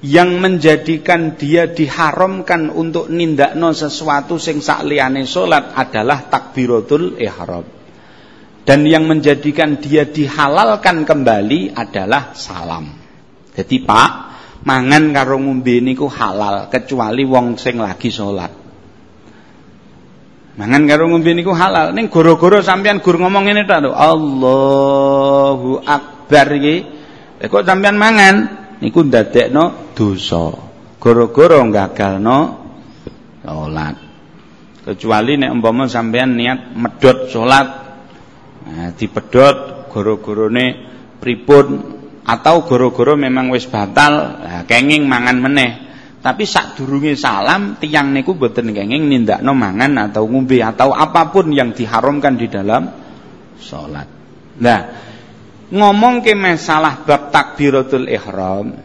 yang menjadikan dia diharamkan untuk nindakno sesuatu sing sakliyane salat adalah takbiratul ihram. Dan yang menjadikan dia dihalalkan kembali adalah salam. Jadi Pak, mangan karo ngombe niku halal kecuali wong sing lagi salat. Mangan karo ngombe niku halal. Ning goro-goro sampean gur ngomong ngene tok Allahu Akbar iki. Eh kok sampean mangan niku ndadekno dosa. Goro-goro gagalno salat. Kecuali nek umpama sampean niat medhot salat. Nah, dipedhot goro-gorone pripun atau goro-goro memang wis batal, kenging mangan meneh. Tapi sak durunge salam tiang niku boten kenging nindakno mangan atau ngombe atau apa pun yang diharamkan di dalam salat. Nah, ngomong ke masalah bab takbiratul ihram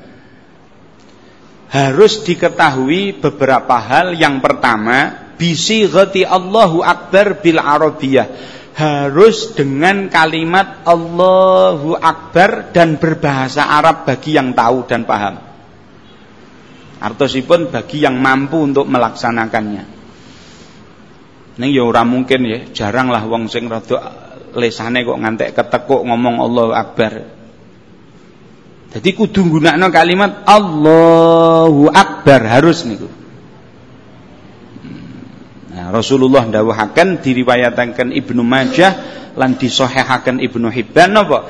harus diketahui beberapa hal. Yang pertama, bisi ghati Allahu Akbar bil Arabiyah. Harus dengan kalimat Allahu Akbar dan berbahasa Arab bagi yang tahu dan paham. Artosipun bagi yang mampu untuk melaksanakannya. Ini ya ora mungkin ya, jarang lah wong sing rada lesane kok ngantek ketekuk ngomong Allahu Akbar. Jadi kudu nggunakno kalimat Allahu Akbar harus niku. Rasulullah dawuhaken diriwayataken Ibnu Majah lan disahihaken Ibnu Hibban napa?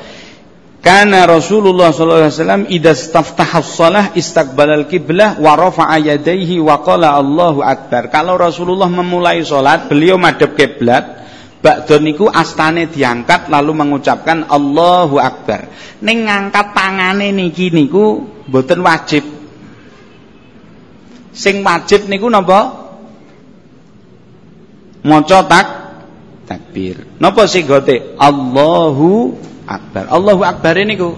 Karena Rasulullah sallallahu alaihi wasallam idza staftaha shalah istaqbalal kiblah wa rafa'a yadayhi wa qala Allahu akbar. Kalau Rasulullah memulai salat, beliau madhep kiblat, Ba'da niku astane diangkat lalu mengucapkan Allahu akbar. Ning ngangkat tangane niki niku mboten wajib. Sing wajib niku napa? Maca tak takbir. Napa sing gote? Allahu akbar. Allahu akbar niku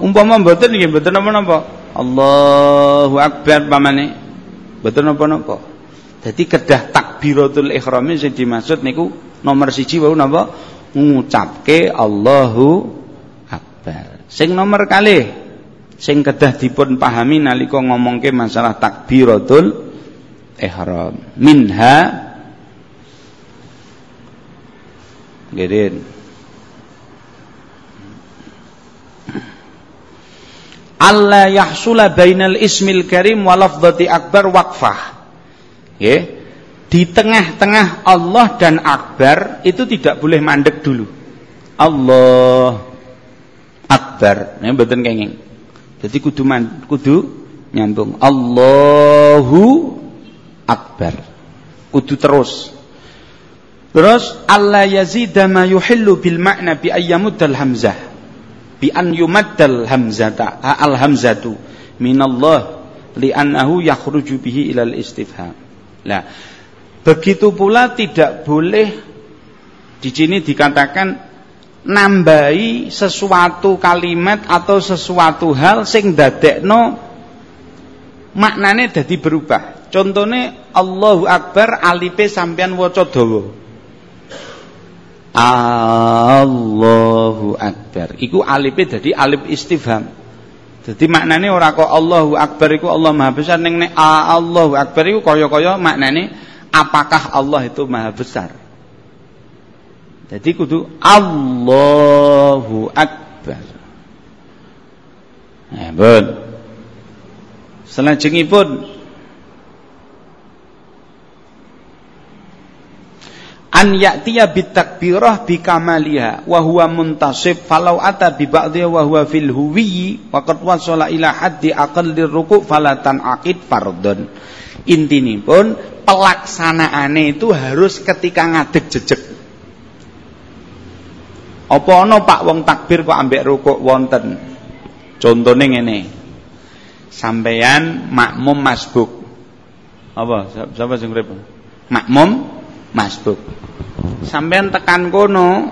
umpama mboten nggih mboten napa-napa. Allahu akbar pamane mboten napa-napa. Dadi kedah takbiratul ihram sing dimaksud niku nomor siji wau napa ngucapke Allahu akbar. Sing nomor kalih sing kedah dipun pahami nalika ngomongke masalah takbiratul ihram. Minha Geden. alla yahsula bainal ismil karim wa lafdhati akbar waqfah. Ya. Di tengah-tengah Allah dan akbar itu tidak boleh mandek dulu. Allah akbar. Nah, mboten kenging. Jadi kudu man, kudu nyambung. Allahu akbar. Kudu terus. Terus Allah yazida ma yuhillu bil makna bi ayyamuddal hamzah bi an yumaddal hamzata al hamzatu minallah li'annahu yakhruju bihi ilal istifham. Nah, begitu pula tidak boleh di sini dikatakan nambahi sesuatu kalimat atau sesuatu hal sing dadekno maknane dadi berubah. Contohnya Allahu Akbar alipe sampean waca dawa. Allahu Akbar. Iku alipe dadi alif istifham. Jadi maknane ora kok Allahu Akbar iku Allah Maha Besar ning nek Allahu Akbar iku kaya-kaya maknane apakah Allah itu Maha Besar. Jadi kudu Allahu Akbar. Ya, pun. An ya'tiya bitakbirah bikamaliha wa huwa muntasib falau ata bi ba'dhiha wa huwa fil huwi wa qad wasala ila haddi aqallir ruku falatan aqid fardhon intinipun pelaksanaane itu harus ketika ngadeg jejeg. Apa ana Pak wong takbir kok ambek rukuk wonten? Contone ngene. Sampeyan makmum masbuk. Apa? Siapa sing makmum masbuk. Sampean tekan kono,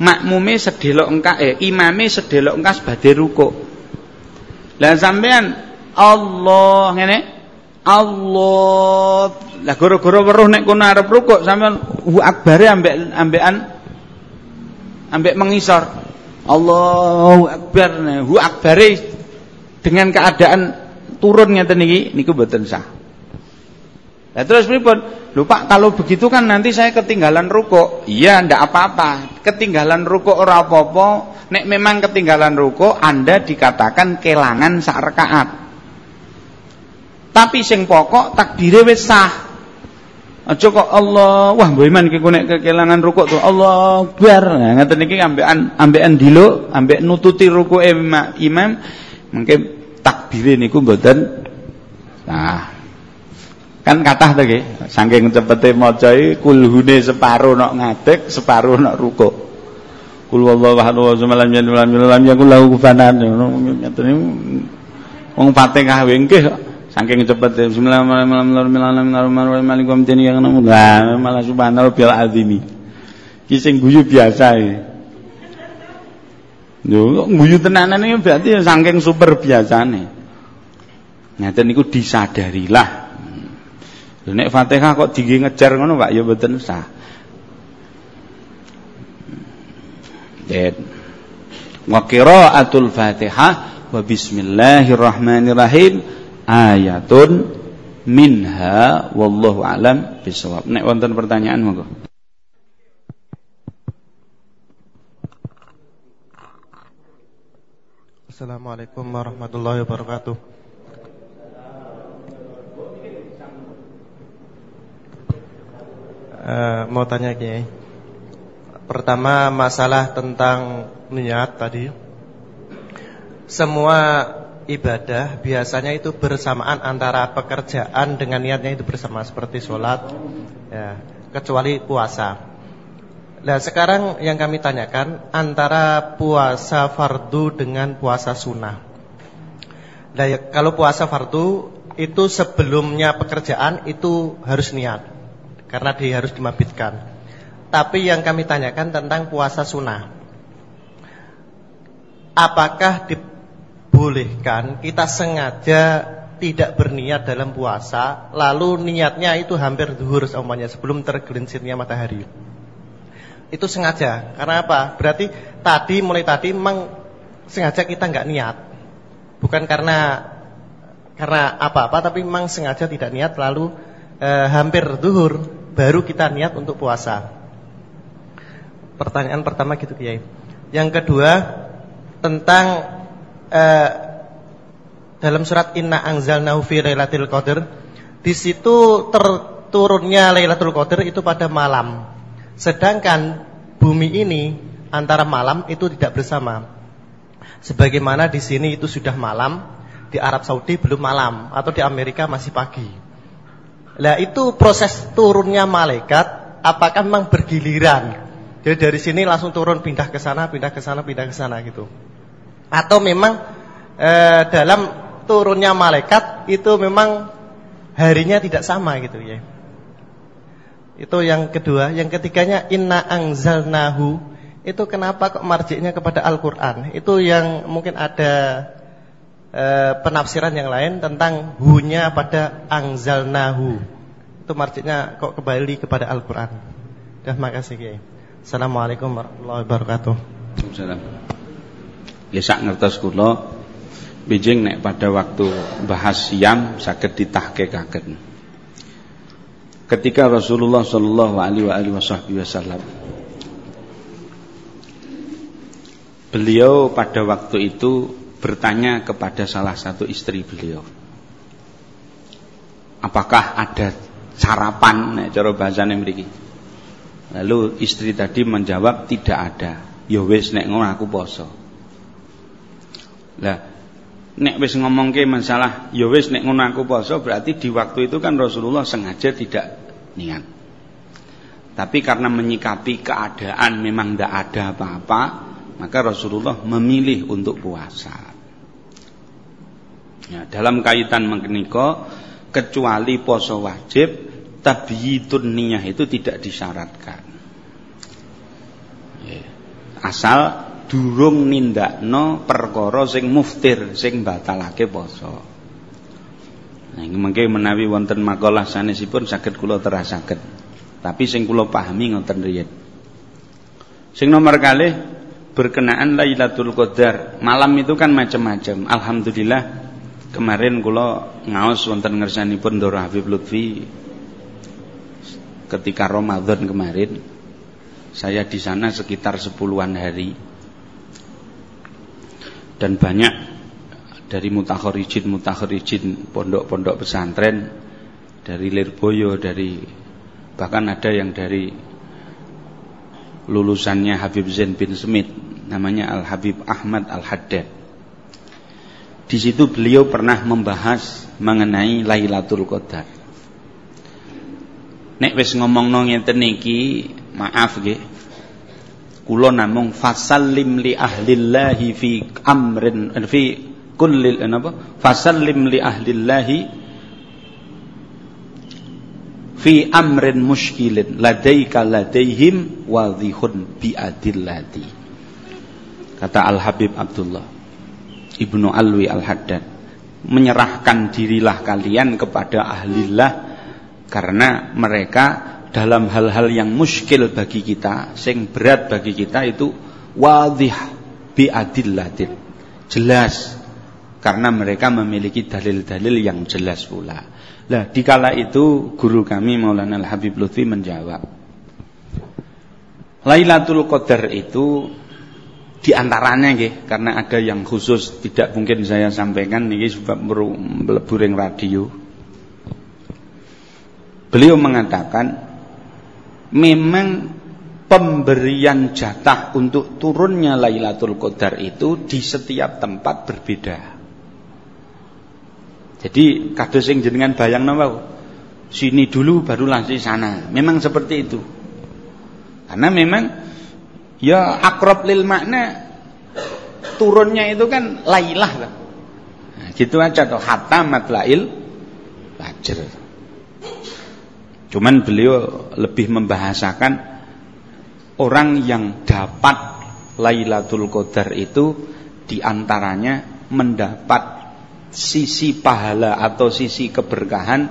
makmume sedelok engka eh imame sedelok engkas badhe rukuk. Lah sampean Allah ngene Allah lah goro-goro weruh nek kono arep rukuk sampean hu akbare ambek ambekan ambek mengisor. Allahu akbar hu akbare dengan keadaan turun ngeten niki niku mboten sah. Lah terus pripun? Lupa kalau begitu kan nanti saya ketinggalan ruko. Iya, ndak apa-apa. Ketinggalan ruko ora apa-apa. Nek memang ketinggalan ruko, Anda dikatakan kelangan sak rakaat. Tapi sing pokok takdire wis sah. Aja kok Allah, wah mbok iman iki nek kekelangan rukuk tuh Allah Akbar. Nah, ngoten iki ambekan ambekan dilo, ambek nututi rukuke imam, mungkin takbire niku mboten nah kan kathah to nggih saking cepete maca iki kulhune separo nok ngadeg separo nok rukuk kul wallahu ahad wa lam yalid walam yulad lam yakul lahu kufuwan ngoten wong Fatihah nggih Saking cepet Bismillahirrahmanirrahim malah subhanallah bil azimi. Ki sing guyu biasa iki. Yo guyu tenanan iki berarti saking super biasane. Ngeten niku disadarilah. Nek Fatihah kok dingge ngejar ngono Pak ya mboten sah. Dan wa qiraatul Fatihah wa bismillahirrahmanirrahim ayatun minha wallahu alam bisawab. Nek wonten pertanyaan monggo. Assalamualaikum warahmatullahi wabarakatuh. Uh, mau tanya Kiai. Pertama masalah tentang niat tadi. Semua ibadah biasanya itu bersamaan antara pekerjaan dengan niatnya itu bersama seperti sholat ya, kecuali puasa. Nah sekarang yang kami tanyakan antara puasa fardu dengan puasa sunnah. Nah ya, kalau puasa fardu itu sebelumnya pekerjaan itu harus niat karena dia harus dimabitkan. Tapi yang kami tanyakan tentang puasa sunnah. Apakah di dibolehkan kita sengaja tidak berniat dalam puasa lalu niatnya itu hampir zuhur semuanya sebelum tergelincirnya matahari. Itu sengaja. Karena apa? Berarti tadi mulai tadi memang sengaja kita nggak niat. Bukan karena karena apa-apa tapi memang sengaja tidak niat lalu eh, hampir zuhur baru kita niat untuk puasa. Pertanyaan pertama gitu Kiai. Yang kedua tentang eh, dalam surat Inna anzalnahu fi lailatul qadar di situ terturunnya Lailatul Qadar itu pada malam. Sedangkan bumi ini antara malam itu tidak bersama. Sebagaimana di sini itu sudah malam, di Arab Saudi belum malam atau di Amerika masih pagi. Nah, itu proses turunnya malaikat apakah memang bergiliran? Jadi dari sini langsung turun pindah ke sana, pindah ke sana, pindah ke sana gitu atau memang e, dalam turunnya malaikat itu memang harinya tidak sama gitu ya. Itu yang kedua, yang ketiganya inna angzalnahu itu kenapa kok marjiknya kepada Al-Qur'an? Itu yang mungkin ada e, penafsiran yang lain tentang hunya pada angzalnahu. Itu marjiknya kok kembali kepada Al-Qur'an. Terima kasih Kiai. Assalamualaikum warahmatullahi wabarakatuh. Assalamualaikum. Ya sak ngertos kula bijing nek pada waktu bahas siam saged ditahqiqaken. Ketika Rasulullah sallallahu alaihi wasallam beliau pada waktu itu bertanya kepada salah satu istri beliau. Apakah ada sarapan nek cara bahasane mriki? Lalu istri tadi menjawab tidak ada. Ya wis nek ngono aku poso. Lah nek wis ngomongke masalah ya wis nek ngono aku poso berarti di waktu itu kan Rasulullah sengaja tidak niat. Tapi karena menyikapi keadaan memang tidak ada apa-apa, maka Rasulullah memilih untuk puasa. Ya, dalam kaitan mengeniko kecuali poso wajib tabyitun niyah itu tidak disyaratkan. Ya, asal durung nindakno perkara sing muftir sing batalake poso. Nah, mengke menawi wonten makalah sanesipun saged kula terasaken. Tapi sing kula pahami ngoten riyen. Sing nomor kalih berkenaan Lailatul Qadar. Malam itu kan macam-macam. Alhamdulillah kemarin kula ngaos wonten ngersanipun Dora Habib Lutfi ketika Ramadan kemarin. Saya di sana sekitar sepuluhan hari. Dan banyak dari mutakhorijin mutakhorijin pondok-pondok pesantren dari Lirboyo dari bahkan ada yang dari lulusannya Habib Zain bin Smith namanya Al Habib Ahmad Al Haddad di situ beliau pernah membahas mengenai Lailatul Qadar. Nek wis ngomongno ngeten iki maaf nggih. Kula namung fasallim li ahlillahi fi amrin fi kulli napa? Fasallim li ahlillahi fi amrin muskilin ladaika ladaihim wadhihun bi adillati. Kata Al Habib Abdullah Ibnu Alwi Al Haddad menyerahkan dirilah kalian kepada ahlillah karena mereka dalam hal-hal yang muskil bagi kita, sing berat bagi kita itu wadih bi adillatin. Jelas karena mereka memiliki dalil-dalil yang jelas pula. Nah, dikala itu guru kami Maulana Al Habib Lutfi menjawab. Lailatul Qadar itu di antaranya nggih karena ada yang khusus tidak mungkin saya sampaikan niki sebab mlebu radio. Beliau mengatakan memang pemberian jatah untuk turunnya Lailatul Qadar itu di setiap tempat berbeda. Jadi kados sing jenengan bayang napa? Sini dulu baru langsung sana. Memang seperti itu. Karena memang ya akrab lil makna turunnya itu kan lailah kan. Nah, gitu aja tuh hatta matlail fajr. Cuman beliau lebih membahasakan orang yang dapat Lailatul Qadar itu di antaranya mendapat sisi pahala atau sisi keberkahan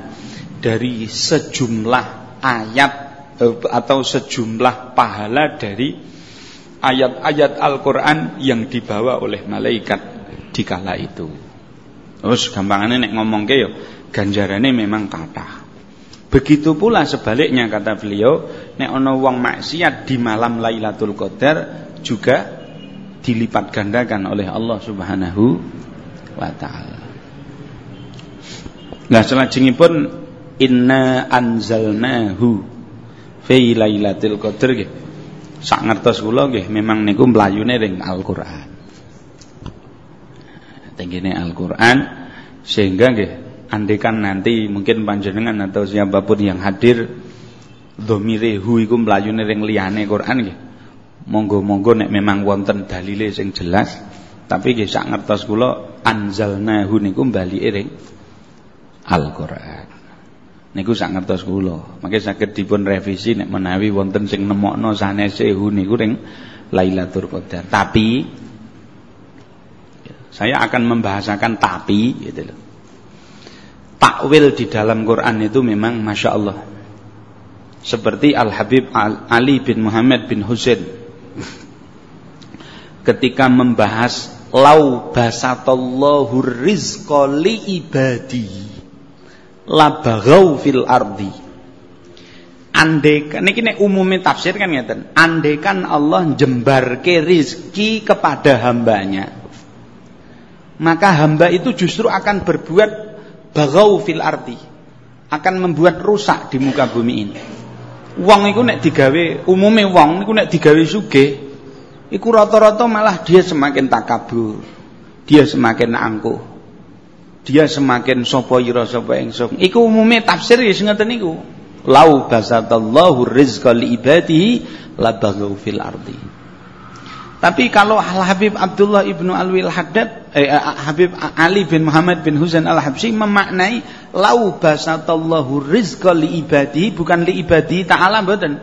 dari sejumlah ayat eh, atau sejumlah pahala dari ayat-ayat Al-Quran yang dibawa oleh malaikat di kala itu. Terus gampangannya nek ngomong ke yo ganjarannya memang kata. Begitu pula sebaliknya kata beliau, nek ana wong maksiat di malam Lailatul Qadar juga dilipat gandakan oleh Allah Subhanahu wa taala. Nah, pun inna anzalnahu fi lailatul qadar nggih. Sak ngertos kula nggih memang niku mlayune ring Al-Qur'an. Tenggene Al-Qur'an sehingga nggih andekan nanti mungkin panjenengan atau siapa pun yang hadir domire hu iku mlayune ring liyane Quran nggih. Monggo-monggo nek memang wonten dalile sing jelas, tapi nggih sak ngertos kula anzalnahu niku bali ring Al-Qur'an. Niku sak ngertos kula. Mangke saged dipun revisi nek menawi wonten sing nemokno sanese hu niku ring Lailatul Qadar. Tapi saya akan membahasakan tapi gitu loh takwil di dalam Quran itu memang masya Allah. Seperti Al Habib Ali bin Muhammad bin Husain <laughs> ketika membahas lau basatallahu rizqa li ibadi labagau fil ardi Andekan ini nek umumnya tafsir kan ngeten. Andekan Allah jembarke rizki kepada hambanya, maka hamba itu justru akan berbuat bagau fil arti akan membuat rusak di muka bumi ini. Wong iku nek digawe umume wong iku nek digawe sugih iku rata-rata malah dia semakin takabur. Dia semakin angkuh. Dia semakin sapa ira sapa ingsun. Iku umume tafsir ya ngoten niku. Lau basatallahu rizqa li ibadihi la bagau fil ardi. Tapi kalau Al Habib Abdullah ibnu Alwi Al Haddad, eh, eh, Habib Ali bin Muhammad bin Husain Al Habsyi memaknai lau basatallahu rizqa li ibadi bukan li ibadi ta'ala mboten.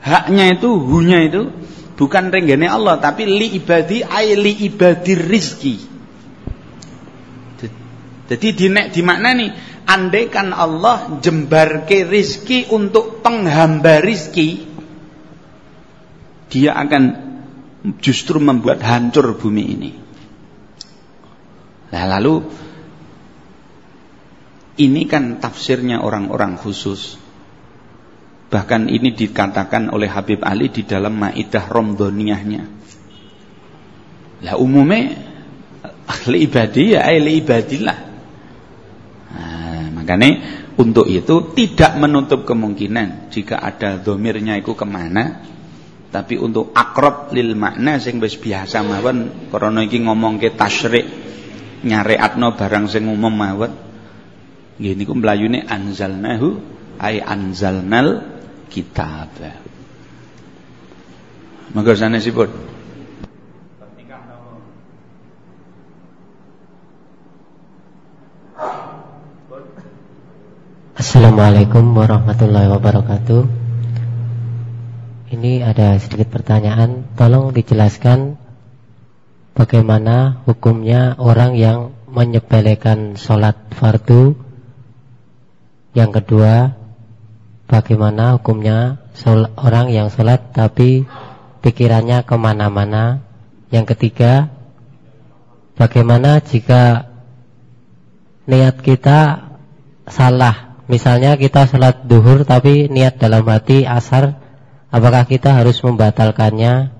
Haknya itu, hunya itu bukan renggane Allah tapi li ibadi ay li ibadi rizki. Jadi dinek dimaknani andaikan Allah jembarke rizki untuk penghamba rizki dia akan justru membuat hancur bumi ini. Nah, lalu ini kan tafsirnya orang-orang khusus. Bahkan ini dikatakan oleh Habib Ali di dalam Maidah Romdoniyahnya. Lah umumnya ahli ibadi ya ahli ibadillah. Makanya untuk itu tidak menutup kemungkinan jika ada domirnya itu ke mana. Tapi untuk akrab lil makna sing wis biasa mawon krana iki ngomongke tasyrik nyareatno barang sing umum mawon. Nggih niku mlayune anzalnahu ay anzalnal kitab monggo sanesipun Assalamualaikum warahmatullahi wabarakatuh ini ada sedikit pertanyaan. Tolong dijelaskan bagaimana hukumnya orang yang menyepelekan sholat fardu. Yang kedua, bagaimana hukumnya orang yang sholat tapi pikirannya ke mana-mana. Yang ketiga, bagaimana jika niat kita salah. Misalnya kita sholat duhur tapi niat dalam hati asar Apakah kita harus membatalkannya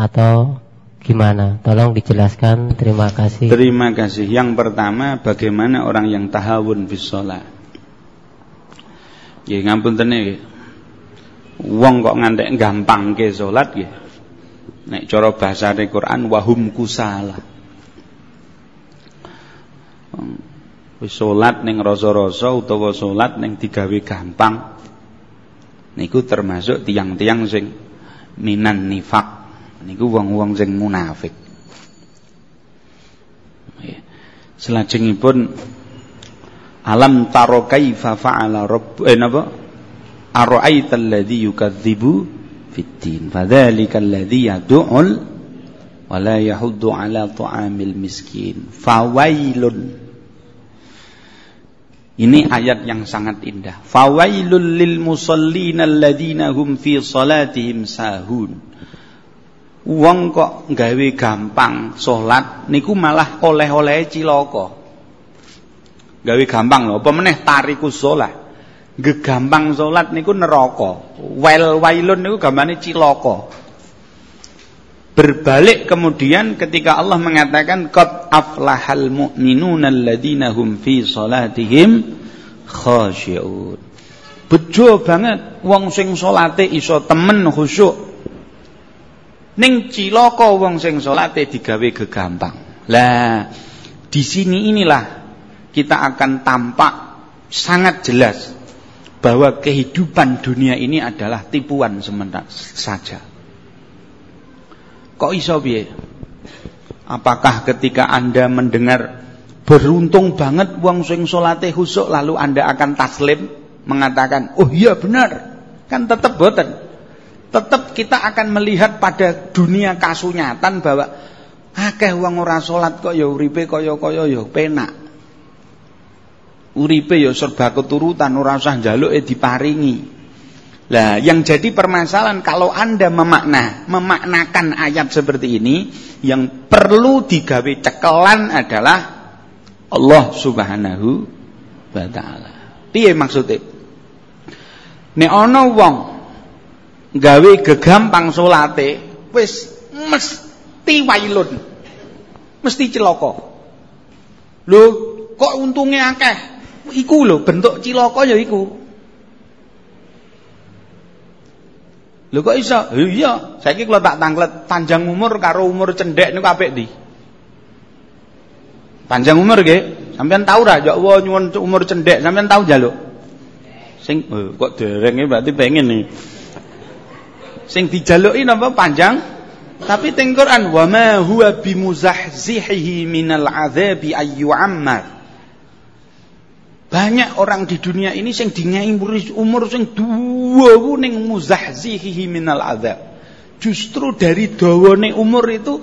atau gimana? Tolong dijelaskan. Terima kasih. Terima kasih. Yang pertama, bagaimana orang yang tahawun fi shalah? Nggih ngapunten nggih. Wong kok ngantek gampang ke salat nggih. Nek cara bahasane Quran wahum kusala. Wis salat ning rasa-rasa utawa salat ning digawe gampang niku termasuk tiang-tiang sing minan nifak. Niku wong-wong sing munafik. Selajengipun alam taro kaifa fa'ala rabb eh napa? Ara'aita alladhi yukadzibu fiddin fadzalika alladhi yad'ul wa la yahuddu ala ta'amil miskin. Fawailun ini ayat yang sangat indah. Fawailul lil musallin alladzina hum fi salatihim sahun. Wong kok gawe gampang salat niku malah oleh-oleh cilaka. Gawe gampang lho, apa meneh tarikus salat. Gegampang salat niku neraka. Wail wailun niku gambane cilaka. Berbalik kemudian ketika Allah mengatakan qad aflahal mu'minuna alladzina hum fi salatihim khasyi'un. Bejo banget wong sing salate iso temen khusyuk. Ning cilaka wong sing salate digawe gegampang. Lah di sini inilah kita akan tampak sangat jelas bahwa kehidupan dunia ini adalah tipuan sementara saja. Kok iso piye? Apakah ketika Anda mendengar beruntung banget wong sing salate husuk lalu Anda akan taslim mengatakan, "Oh iya benar." Kan tetap boten. Tetap kita akan melihat pada dunia kasunyatan bahwa akeh wong ora salat kok ya uripe kaya-kaya ya penak. Uripe ya serba keturutan ora usah njaluke diparingi. Lah, yang jadi permasalahan kalau Anda memakna, memaknakan ayat seperti ini, yang perlu digawe cekelan adalah Allah Subhanahu wa taala. Piye maksudnya? Nek ana wong gawe gegampang salate, wis mesti wailun. Mesti celaka. Lho, kok untungnya akeh? Iku lho bentuk cilaka ya iku. Lho kok iso? Iya, saiki kula tak tanglet panjang umur karo umur cendek niku apik ndi? Panjang umur nggih. Sampeyan tau ra ya Allah nyuwun umur cendek, sampeyan tau njaluk? Sing oh, kok dereng berarti pengen nih. Sing dijaluki napa panjang? Tapi teng Quran wa ma huwa bimuzahzihi minal adzabi ayyu'ammar. Banyak orang di dunia ini sing dingai umur sing dawa ning muzahzihi minal azab. Justru dari dawane umur itu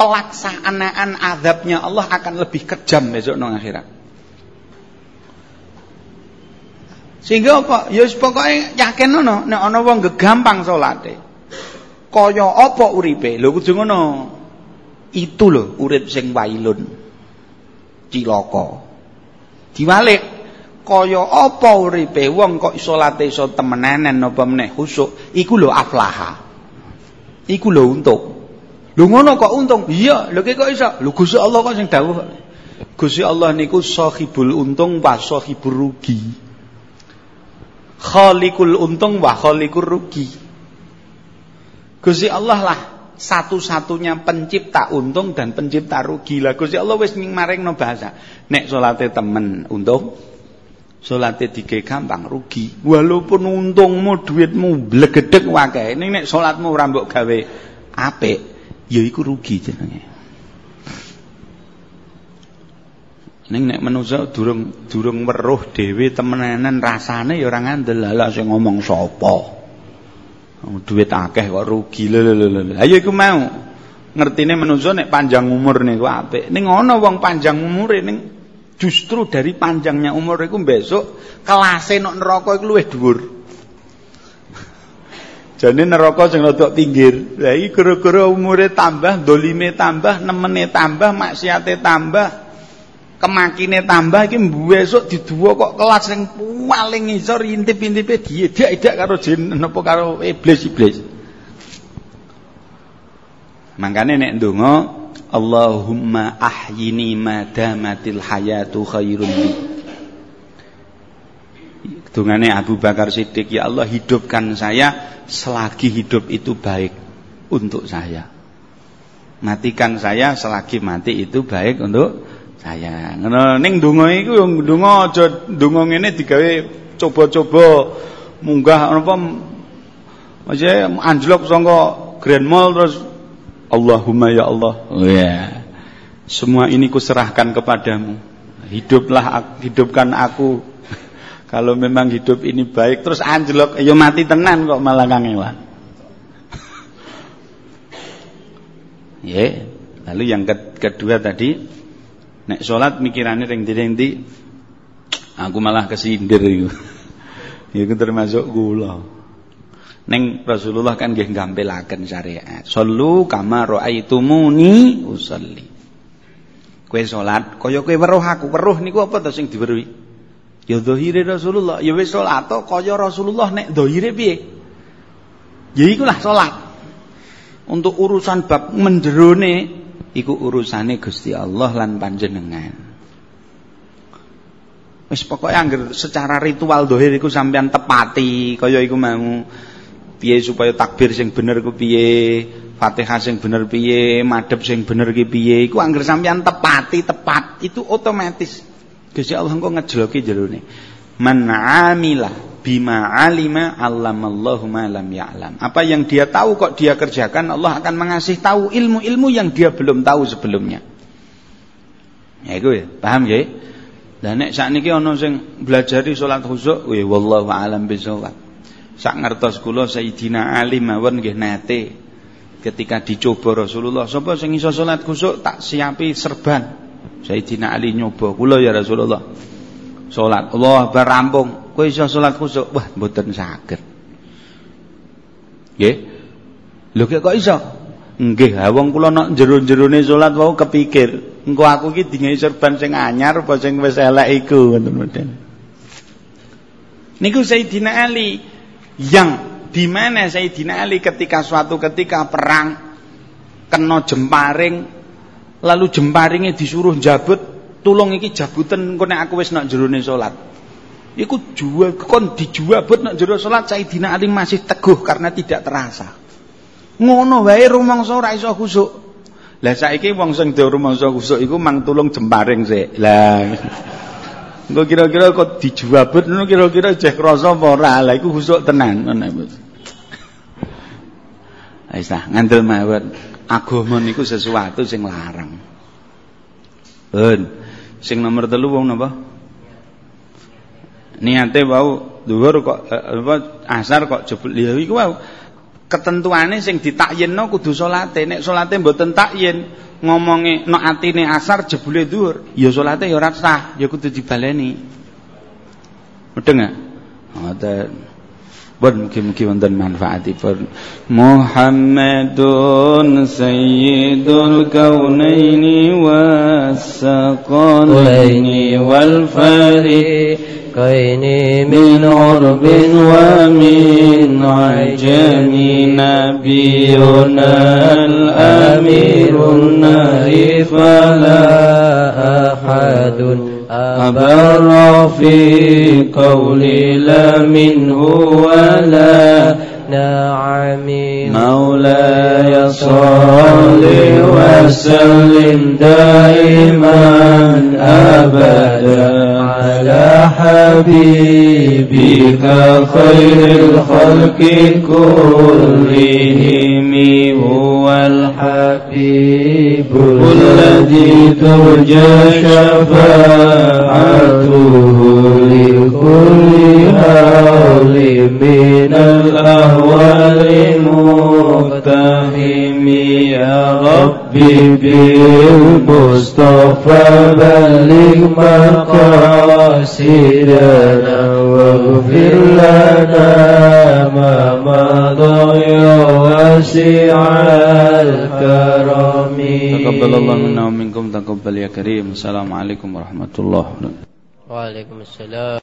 pelaksanaan azabnya Allah akan lebih kejam besok nang akhirat. Sehingga apa? Ya pokoke yakin ngono nek ana wong gegampang salate. Kaya apa uripe? Lho kudu ngono. Itu lho urip sing wailun. Cilaka. Diwalik kaya apa uripe? Wong kok salate iso temenanan napa meneh? Khusuk iku lho aflaha. Iku lho untung. Lho ngono kok untung? Iya. Lho kok iso? Lho Gusti Allah kok sing dawuh? Gusti Allah niku sahibul untung wa sahibur rugi. Khaliqul untung wa khaliqur rugi. Gusti Allah lah satu-satunya pencipta untung dan pencipta rugi lah. Gusti Allah wis maringno bahasa. Nek salate temen untung salate dige gampang rugi walaupun untungmu duitmu blegedhek wae ning nek salatmu ora mbok gawe apik ya iku rugi jenenge Ning nek manusa durung durung weruh dhewe temenanan rasane ya ora ngandel lha sing ngomong sapa duit akeh kok rugi lho lho lho. Ayo iku mau. Ngertine manusa nek panjang umur niku apik. Ning ana wong panjang umure ning justru dari panjangnya umur iku besok kelase nok neraka iku luwih dhuwur. <laughs> Jane neraka sing rada pinggir. Lah iki gara-gara umure tambah, dolime tambah, nemene tambah, maksiate tambah kemakine tambah iki besok diduwa kok kelas sing paling ngisor intip-intipe diedak-edak karo jin napa karo iblis-iblis. Mangkane nek ndonga Allahumma ahyini madamatil hayatu khairun li. Dungane Abu Bakar Siddiq, ya Allah hidupkan saya selagi hidup itu baik untuk saya. Matikan saya selagi mati itu baik untuk saya ngono ning donga iku yo donga aja donga ngene digawe coba-coba munggah apa maksudnya anjlok saka Grand Mall terus Allahumma ya Allah. Oh ya. Semua ini kuserahkan kepadamu. Hiduplah hidupkan aku. <laughs> Kalau memang hidup ini baik terus anjlok ya mati tenan kok malah kangelan <laughs> ya. Lalu yang kedua tadi Nek sholat mikirane ring ndi? Aku malah kesindir iku. <laughs> Iku termasuk gula. Neng Rasulullah kan nggih gampelaken syariat. Sallu kama raaitumuni usolli. Kowe salat kaya kowe weruh aku. Weruh niku apa to sing diweruhi? Ya zahire Rasulullah. Ya wis salat kaya Rasulullah nek zahire piye? Ya ikulah salat. Untuk urusan bab menjerone iku urusane Gusti Allah lan panjenengan. Wis pokoke anggere secara ritual dohir iku sampean tepati kaya iku mau piye supaya takbir sing bener ku piye, Fatihah sing bener piye, madhep sing bener ki piye, iku anggere sampean tepati tepat itu otomatis Gusti Allah engko ngejloki jerone. Man amila bima alima allamallahu ma lam ya'lam. Apa yang dia tahu kok dia kerjakan, Allah akan mengasih tahu ilmu-ilmu yang dia belum tahu sebelumnya. Ya iku ya, paham ya? Lah nek sakniki ana sing belajari salat khusyuk, ya wallahu alam bisawab. Sak ngertos kula Sayyidina Ali mawon nggih nate ketika dicoba Rasulullah, sapa sing iso salat khusyuk tak siapi serban. Sayyidina Ali nyoba, kula ya Rasulullah salat Allah berampung kowe iso salat khusuk wah mboten saged. Nggih. Lho kok iso? Nggih ha wong kula nek jero-jerone salat wau kepikir engko aku iki dingai serban sing anyar apa sing wis elek iku ngoten niku Sayyidina Ali yang di mana Sayyidina Ali ketika suatu ketika perang kena jemparing lalu jemparingnya disuruh jabut tulung iki jabutan engko aku wis nak jerone salat. Iku jual kon dijuabut nak jero salat Sayyidina Ali masih teguh karena tidak terasa. Ngono wae rumangsa ora iso khusuk. Lah saiki wong sing do rumangsa khusuk iku mang tulung jemparing sik. Lah Engko kira-kira kok dijuabut ngono kira-kira jeh krasa apa ora. Lah iku khusuk tenan ngono. Wis lah ngandel mawon. Agama niku sesuatu sing larang. Ben. Sing nomor telu wong napa? Niate wau dhuwur kok eh, apa asar kok jebul ya iku wau ketentuane sing ditakyinno kudu salate. Nek salate mboten takyin, ngomonge nek atine asar jebule dhuwur, ya salate ya ora sah, ya kudu dibaleni. Mudeng gak? Ngoten. Bon mugi-mugi wonten manfaatipun. Muhammadun sayyidul kaunaini was saqalaini wal farid كين من عرب ومن عجم نبينا الأمير النهي فلا أحد أبر في قولي لا منه ولا نعم. مولاي صل وسلم دائما أبدا على حبيبك خير الخلق كلهم هو الحبيب الذي ترجى شفاعته لكل هول من الأهوال مقتحم يا ربي بالمصطفى بلغ مقاصدنا واغفر لنا ما مضى يا واسع الكرم. تقبل الله منا ومنكم تقبل يا كريم. السلام عليكم ورحمة الله. وعليكم السلام.